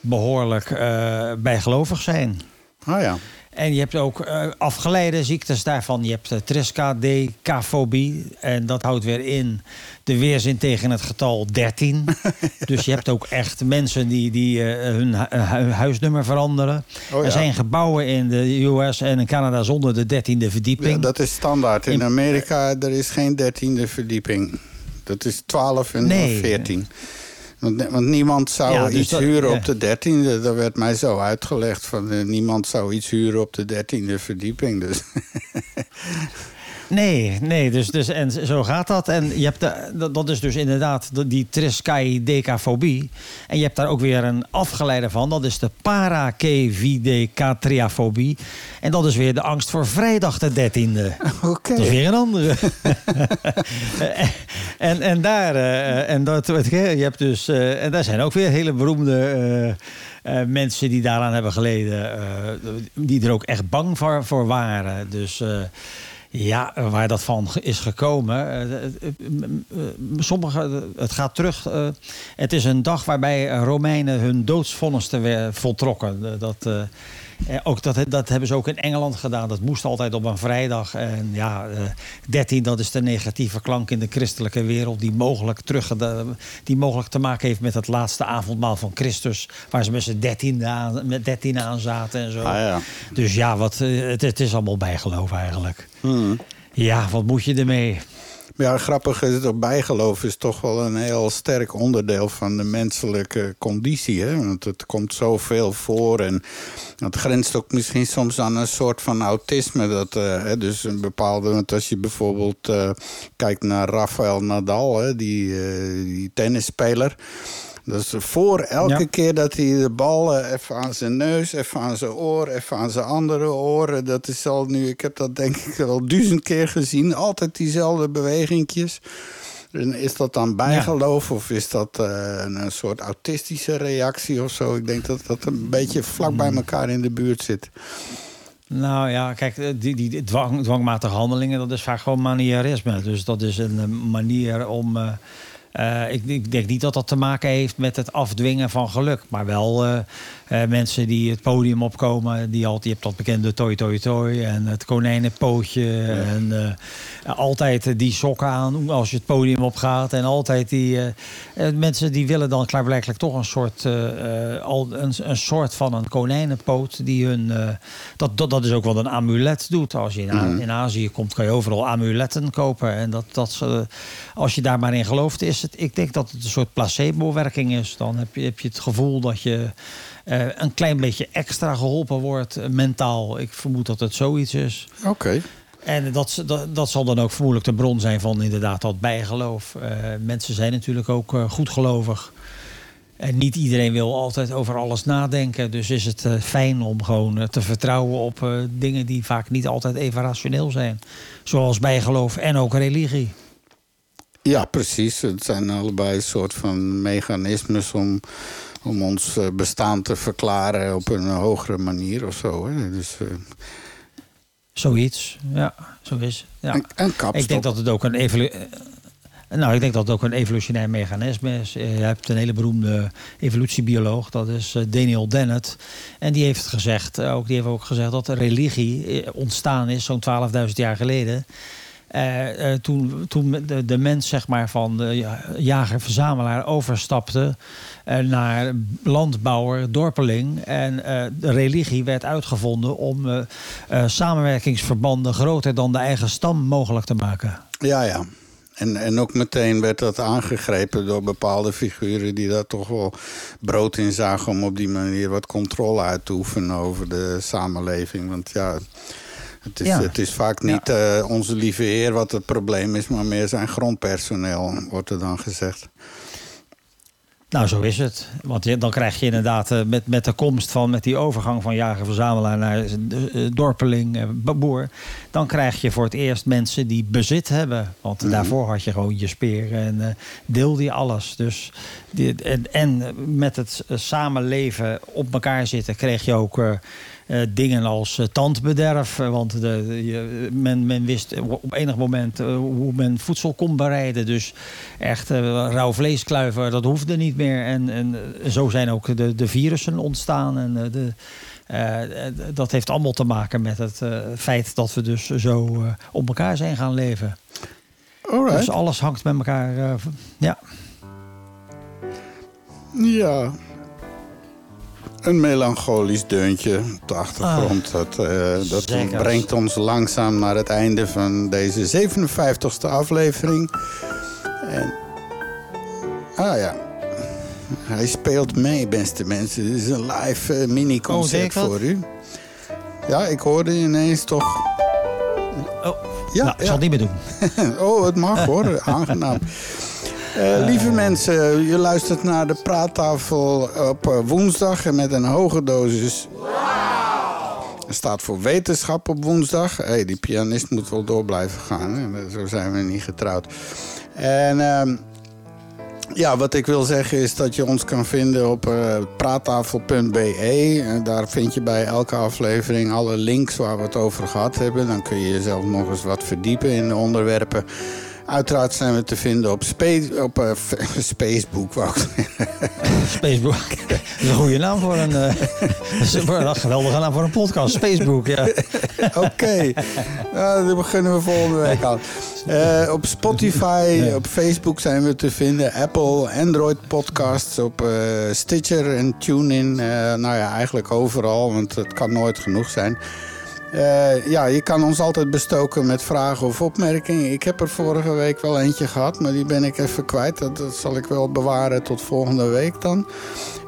behoorlijk eh, bijgelovig zijn. Ah ja. En je hebt ook eh, afgeleide ziektes daarvan. Je hebt uh, triska-D-K-fobie. En dat houdt weer in de weerzin tegen het getal 13. dus je hebt ook echt mensen die, die hun, hu- hu- huisnummer veranderen. Oh ja. Er zijn gebouwen in de US en in Canada zonder de dertiende verdieping. Ja, dat is standaard. In In- Amerika er is geen dertiende verdieping. Dat is 12 en Nee. 14. Want, want niemand zou Ja, dus iets dat- huren op de dertiende. Dat werd mij zo uitgelegd. Van, eh, niemand zou iets huren op de dertiende verdieping. Dus. Nee, nee, dus, dus en zo gaat dat. En je hebt de, dat, is dus inderdaad de- die triskaidekafobie. En je hebt daar ook weer een afgeleide van. Dat is de parakevidecatriafobie. En dat is weer de angst voor vrijdag de dertiende. Oké. Dat is weer een andere. en, en daar, eh, en dat, je hebt dus, eh, en daar zijn ook weer hele beroemde eh, mensen die daaraan hebben geleden, die er ook echt bang voor, voor waren. Dus ja, waar dat van is gekomen. eh, eh, eh, sommige, het gaat terug. het is een dag waarbij Romeinen hun doodsvonnissen weer voltrokken. Dat, eh, eh, ook dat, dat hebben ze ook in Engeland gedaan. Dat moest altijd op een vrijdag. En ja, eh, 13, dat is de negatieve klank in de christelijke wereld. Die mogelijk, terug, die mogelijk te maken heeft met het laatste avondmaal van Christus. Waar ze met z'n 13 aan, met 13 aan zaten en zo. Ah, ja. Dus ja, wat, eh, het, het is allemaal bijgeloof eigenlijk. Hmm. Ja, wat moet je ermee? Ja, grappig is dat bijgeloof is toch wel een heel sterk onderdeel van de menselijke conditie. Hè? Want het komt zoveel voor en het grenst ook misschien soms aan een soort van autisme. Dat, eh, hè, dus een bepaalde, want als je bijvoorbeeld eh, kijkt naar Rafael Nadal, hè, die, eh, die tennisspeler. Dus voor elke Ja. keer dat hij de bal eh, even aan zijn neus, even aan zijn oor, even aan zijn andere oren. Dat is al nu, ik heb dat denk ik al duizend keer gezien. Altijd diezelfde bewegingjes. En is dat dan bijgeloof of is dat eh, een, soort autistische reactie of zo? Ik denk dat dat een beetje vlak bij elkaar in de buurt zit. Nou ja, kijk, eh, die, die dwang, dwangmatige handelingen, dat is vaak gewoon manierisme. Dus dat is een manier om. Eh, ik, ik denk niet dat dat te maken heeft met het afdwingen van geluk. Maar wel eh, eh, mensen die het podium opkomen. Die altijd, je hebt dat bekende toi toi toi en het konijnenpootje. En eh, altijd die sokken aan als je het podium opgaat. En altijd die eh, mensen die willen dan klaarblijkelijk toch een soort, al, een, een soort van een konijnenpoot. Die hun, dat, dat, dat is ook wat een amulet doet. Als je in, A- in Azië komt, kan je overal amuletten kopen. En dat, dat, als je daar maar in gelooft, is het. Ik denk dat het een soort placebo-werking is. Dan heb je, heb je het gevoel dat je eh, een klein beetje extra geholpen wordt eh, mentaal. Ik vermoed dat het zoiets is. Oké. En dat, dat, dat zal dan ook vermoedelijk de bron zijn van inderdaad dat bijgeloof. Eh, mensen zijn natuurlijk ook goedgelovig. En niet iedereen wil altijd over alles nadenken. Dus is het fijn om gewoon te vertrouwen op dingen die vaak niet altijd even rationeel zijn. Zoals bijgeloof en ook religie. Ja, precies. Het zijn allebei een soort van mechanismes om, om ons eh, bestaan te verklaren op een hogere manier of zo. Hè? Dus, eh, Zoiets. Ja, zo is. Ja. en, en kapstok. Ik denk dat het ook een evolu- eh, nou, ik denk dat het ook een evolutionair mechanisme is. Je hebt een hele beroemde evolutiebioloog, dat is Daniel Dennett. En die heeft gezegd, ook, die heeft ook gezegd dat religie ontstaan is zo'n 12.000 jaar geleden. Eh, eh, toen de, mens zeg maar, van de ja, jager-verzamelaar overstapte eh, naar landbouwer, dorpeling. En de religie werd uitgevonden om samenwerkingsverbanden groter dan de eigen stam mogelijk te maken. Ja, ja. En, en ook meteen werd dat aangegrepen door bepaalde figuren die daar toch wel brood in zagen om op die manier wat controle uit te oefenen over de samenleving. Want ja, het is, Ja. Het is vaak niet eh, onze lieve heer wat het probleem is, maar meer zijn grondpersoneel, wordt er dan gezegd. Nou, zo is het. Want je- dan krijg je inderdaad eh, met, met de komst van, met die overgang van jager-verzamelaar naar eh, eh, dorpeling, boer. Dan krijg je voor het eerst mensen die bezit hebben. Want daarvoor had je gewoon je speer en eh, deelde je alles. Dus die, en, en met het samenleven op elkaar zitten kreeg je ook. Eh, dingen als eh, tandbederf. eh, Want de, je- men, men wist op enig moment hoe men voedsel kon bereiden. Dus echt rauw vleeskluiven, dat hoefde niet meer. En, en zo zijn ook de, de virussen ontstaan. En de, dat heeft allemaal te maken met het feit dat we dus zo op elkaar zijn gaan leven. Alright. Dus alles hangt met elkaar. ja. Ja. Een melancholisch deuntje op de achtergrond. dat eh, dat brengt ons langzaam naar het einde van deze 57ste aflevering. En, ah ja. Hij speelt mee, beste mensen. Dit is een live eh, Oh, mini-concert dat? voor u. Ja, ik hoorde ineens toch... Oh, Ja, nou, ik ja. zal het niet meer doen. Oh, het mag hoor. Aangenaam. Eh, lieve mensen, je luistert naar de praattafel op eh, woensdag en met een hoge dosis. Er staat voor wetenschap op woensdag. Hey, die pianist moet wel door blijven gaan. Hè? Zo zijn we niet getrouwd. En ehm, ja, wat ik wil zeggen is dat je ons kan vinden op eh, praattafel.be. Daar vind je bij elke aflevering alle links waar we het over gehad hebben. Dan kun je jezelf nog eens wat verdiepen in de onderwerpen. Uiteraard zijn we te vinden op, spe op F- Spacebook. Wou ik zeggen. Spacebook. Dat is een goede naam voor een, eh, is een geweldige naam voor een podcast. Spacebook, ja. Oké, nou, daar beginnen we volgende week aan. Eh, op Spotify, op Facebook zijn we te vinden. Apple, Android podcasts, op Stitcher en TuneIn. Nou ja, eigenlijk overal, want het kan nooit genoeg zijn. Eh, ja, je kan ons altijd bestoken met vragen of opmerkingen. Ik heb er vorige week wel eentje gehad, maar die ben ik even kwijt. Dat, dat zal ik wel bewaren tot volgende week dan.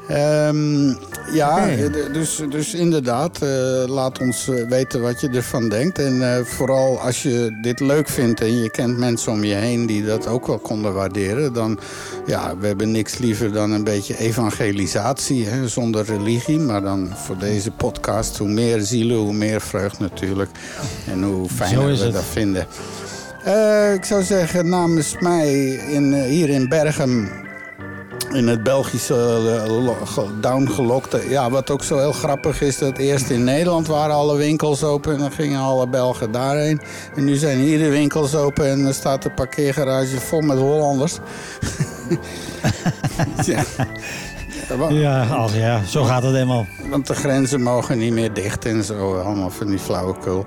Ehm, ja, eh, dus, dus inderdaad, eh, laat ons eh, weten wat je ervan denkt. En vooral als je dit leuk vindt en je kent mensen om je heen die dat ook wel konden waarderen, dan ja, we hebben niks liever dan een beetje evangelisatie hè, zonder religie. Maar dan voor deze podcast, hoe meer zielen, hoe meer vreugd natuurlijk. En hoe fijner is we het. dat vinden. Ik zou zeggen namens mij in, hier in Bergen in het Belgische uh, downgelokte. Ja, wat ook zo heel grappig is, dat eerst in Nederland waren alle winkels open en dan gingen alle Belgen daarheen. En nu zijn hier de winkels open en er staat de parkeergarage vol met Hollanders. ja. Ja, ach ja, zo gaat het helemaal. Want de grenzen mogen niet meer dicht en zo, allemaal van die flauwekul.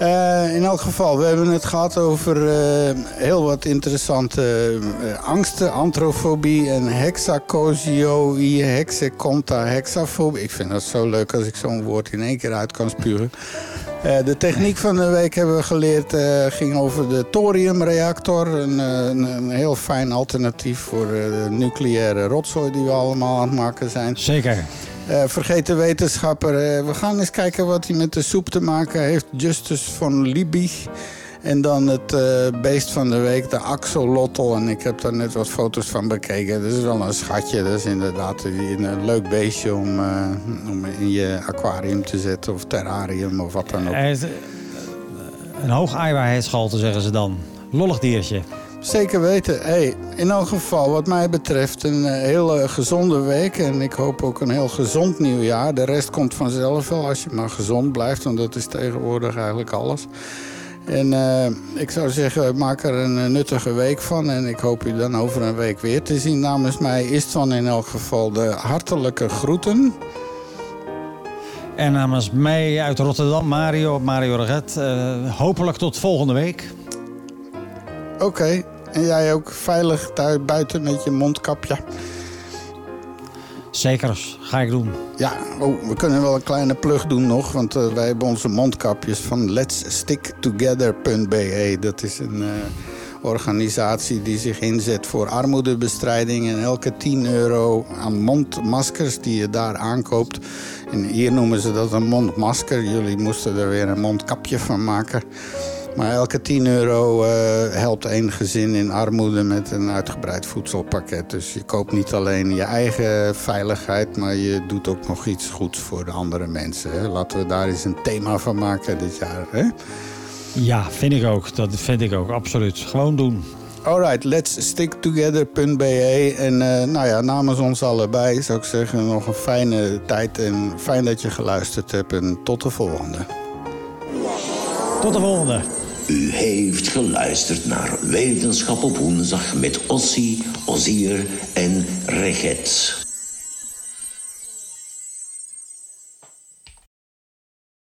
Uh, in elk geval, we hebben het gehad over uh, heel wat interessante uh, angsten. Antrofobie en hexacosio, hexeconta, hexafobie. Ik vind dat zo leuk als ik zo'n woord in één keer uit kan spuren. de techniek van de week hebben we geleerd ging over de thoriumreactor. Een, een, een, heel fijn alternatief voor de nucleaire rotzooi die we allemaal aan het maken zijn. Zeker. Uh, vergeten wetenschapper. Uh, we gaan eens kijken wat hij met de soep te maken heeft. Justus van Liebig. En dan het uh, beest van de week, de axolotl. En ik heb daar net wat foto's van bekeken. Dat is wel een schatje. Dat is inderdaad een leuk beestje om, in je aquarium te zetten. Of terrarium of wat dan ook. Een hoog aaibaarheidsgehalte zeggen ze dan. Lollig diertje. Zeker weten. Hey, in elk geval, wat mij betreft, een uh, hele gezonde week. En ik hoop ook een heel gezond nieuwjaar. De rest komt vanzelf wel als je maar gezond blijft. Want dat is tegenwoordig eigenlijk alles. En uh, ik zou zeggen, maak er een uh, nuttige week van. En ik hoop u dan over een week weer te zien. Namens mij is dan in elk geval de hartelijke groeten. En namens mij uit Rotterdam, Mario, Mario Reget. hopelijk tot volgende week. Oké, okay. en jij ook veilig daar buiten met je mondkapje? Zeker, ga ik doen. Ja, oh, we kunnen wel een kleine plug doen nog. Want uh, wij hebben onze mondkapjes van letssticktogether.be. Dat is een uh, organisatie die zich inzet voor armoedebestrijding. En elke 10 euro aan mondmaskers die je daar aankoopt. En hier noemen ze dat een mondmasker. Jullie moesten er weer een mondkapje van maken. Maar elke 10 euro uh, helpt één gezin in armoede met een uitgebreid voedselpakket. Dus je koopt niet alleen je eigen veiligheid, maar je doet ook nog iets goeds voor de andere mensen. Hè? Laten we daar eens een thema van maken dit jaar. Hè? Ja, vind ik ook. Dat vind ik ook, absoluut. Gewoon doen. Alright, let's sticktogether.be. En uh, nou ja, namens ons allebei zou ik zeggen nog een fijne tijd. En fijn dat je geluisterd hebt. En tot de volgende. Tot de volgende. U heeft geluisterd naar Wetenschap op woensdag met Ossie, Ozier en Reget.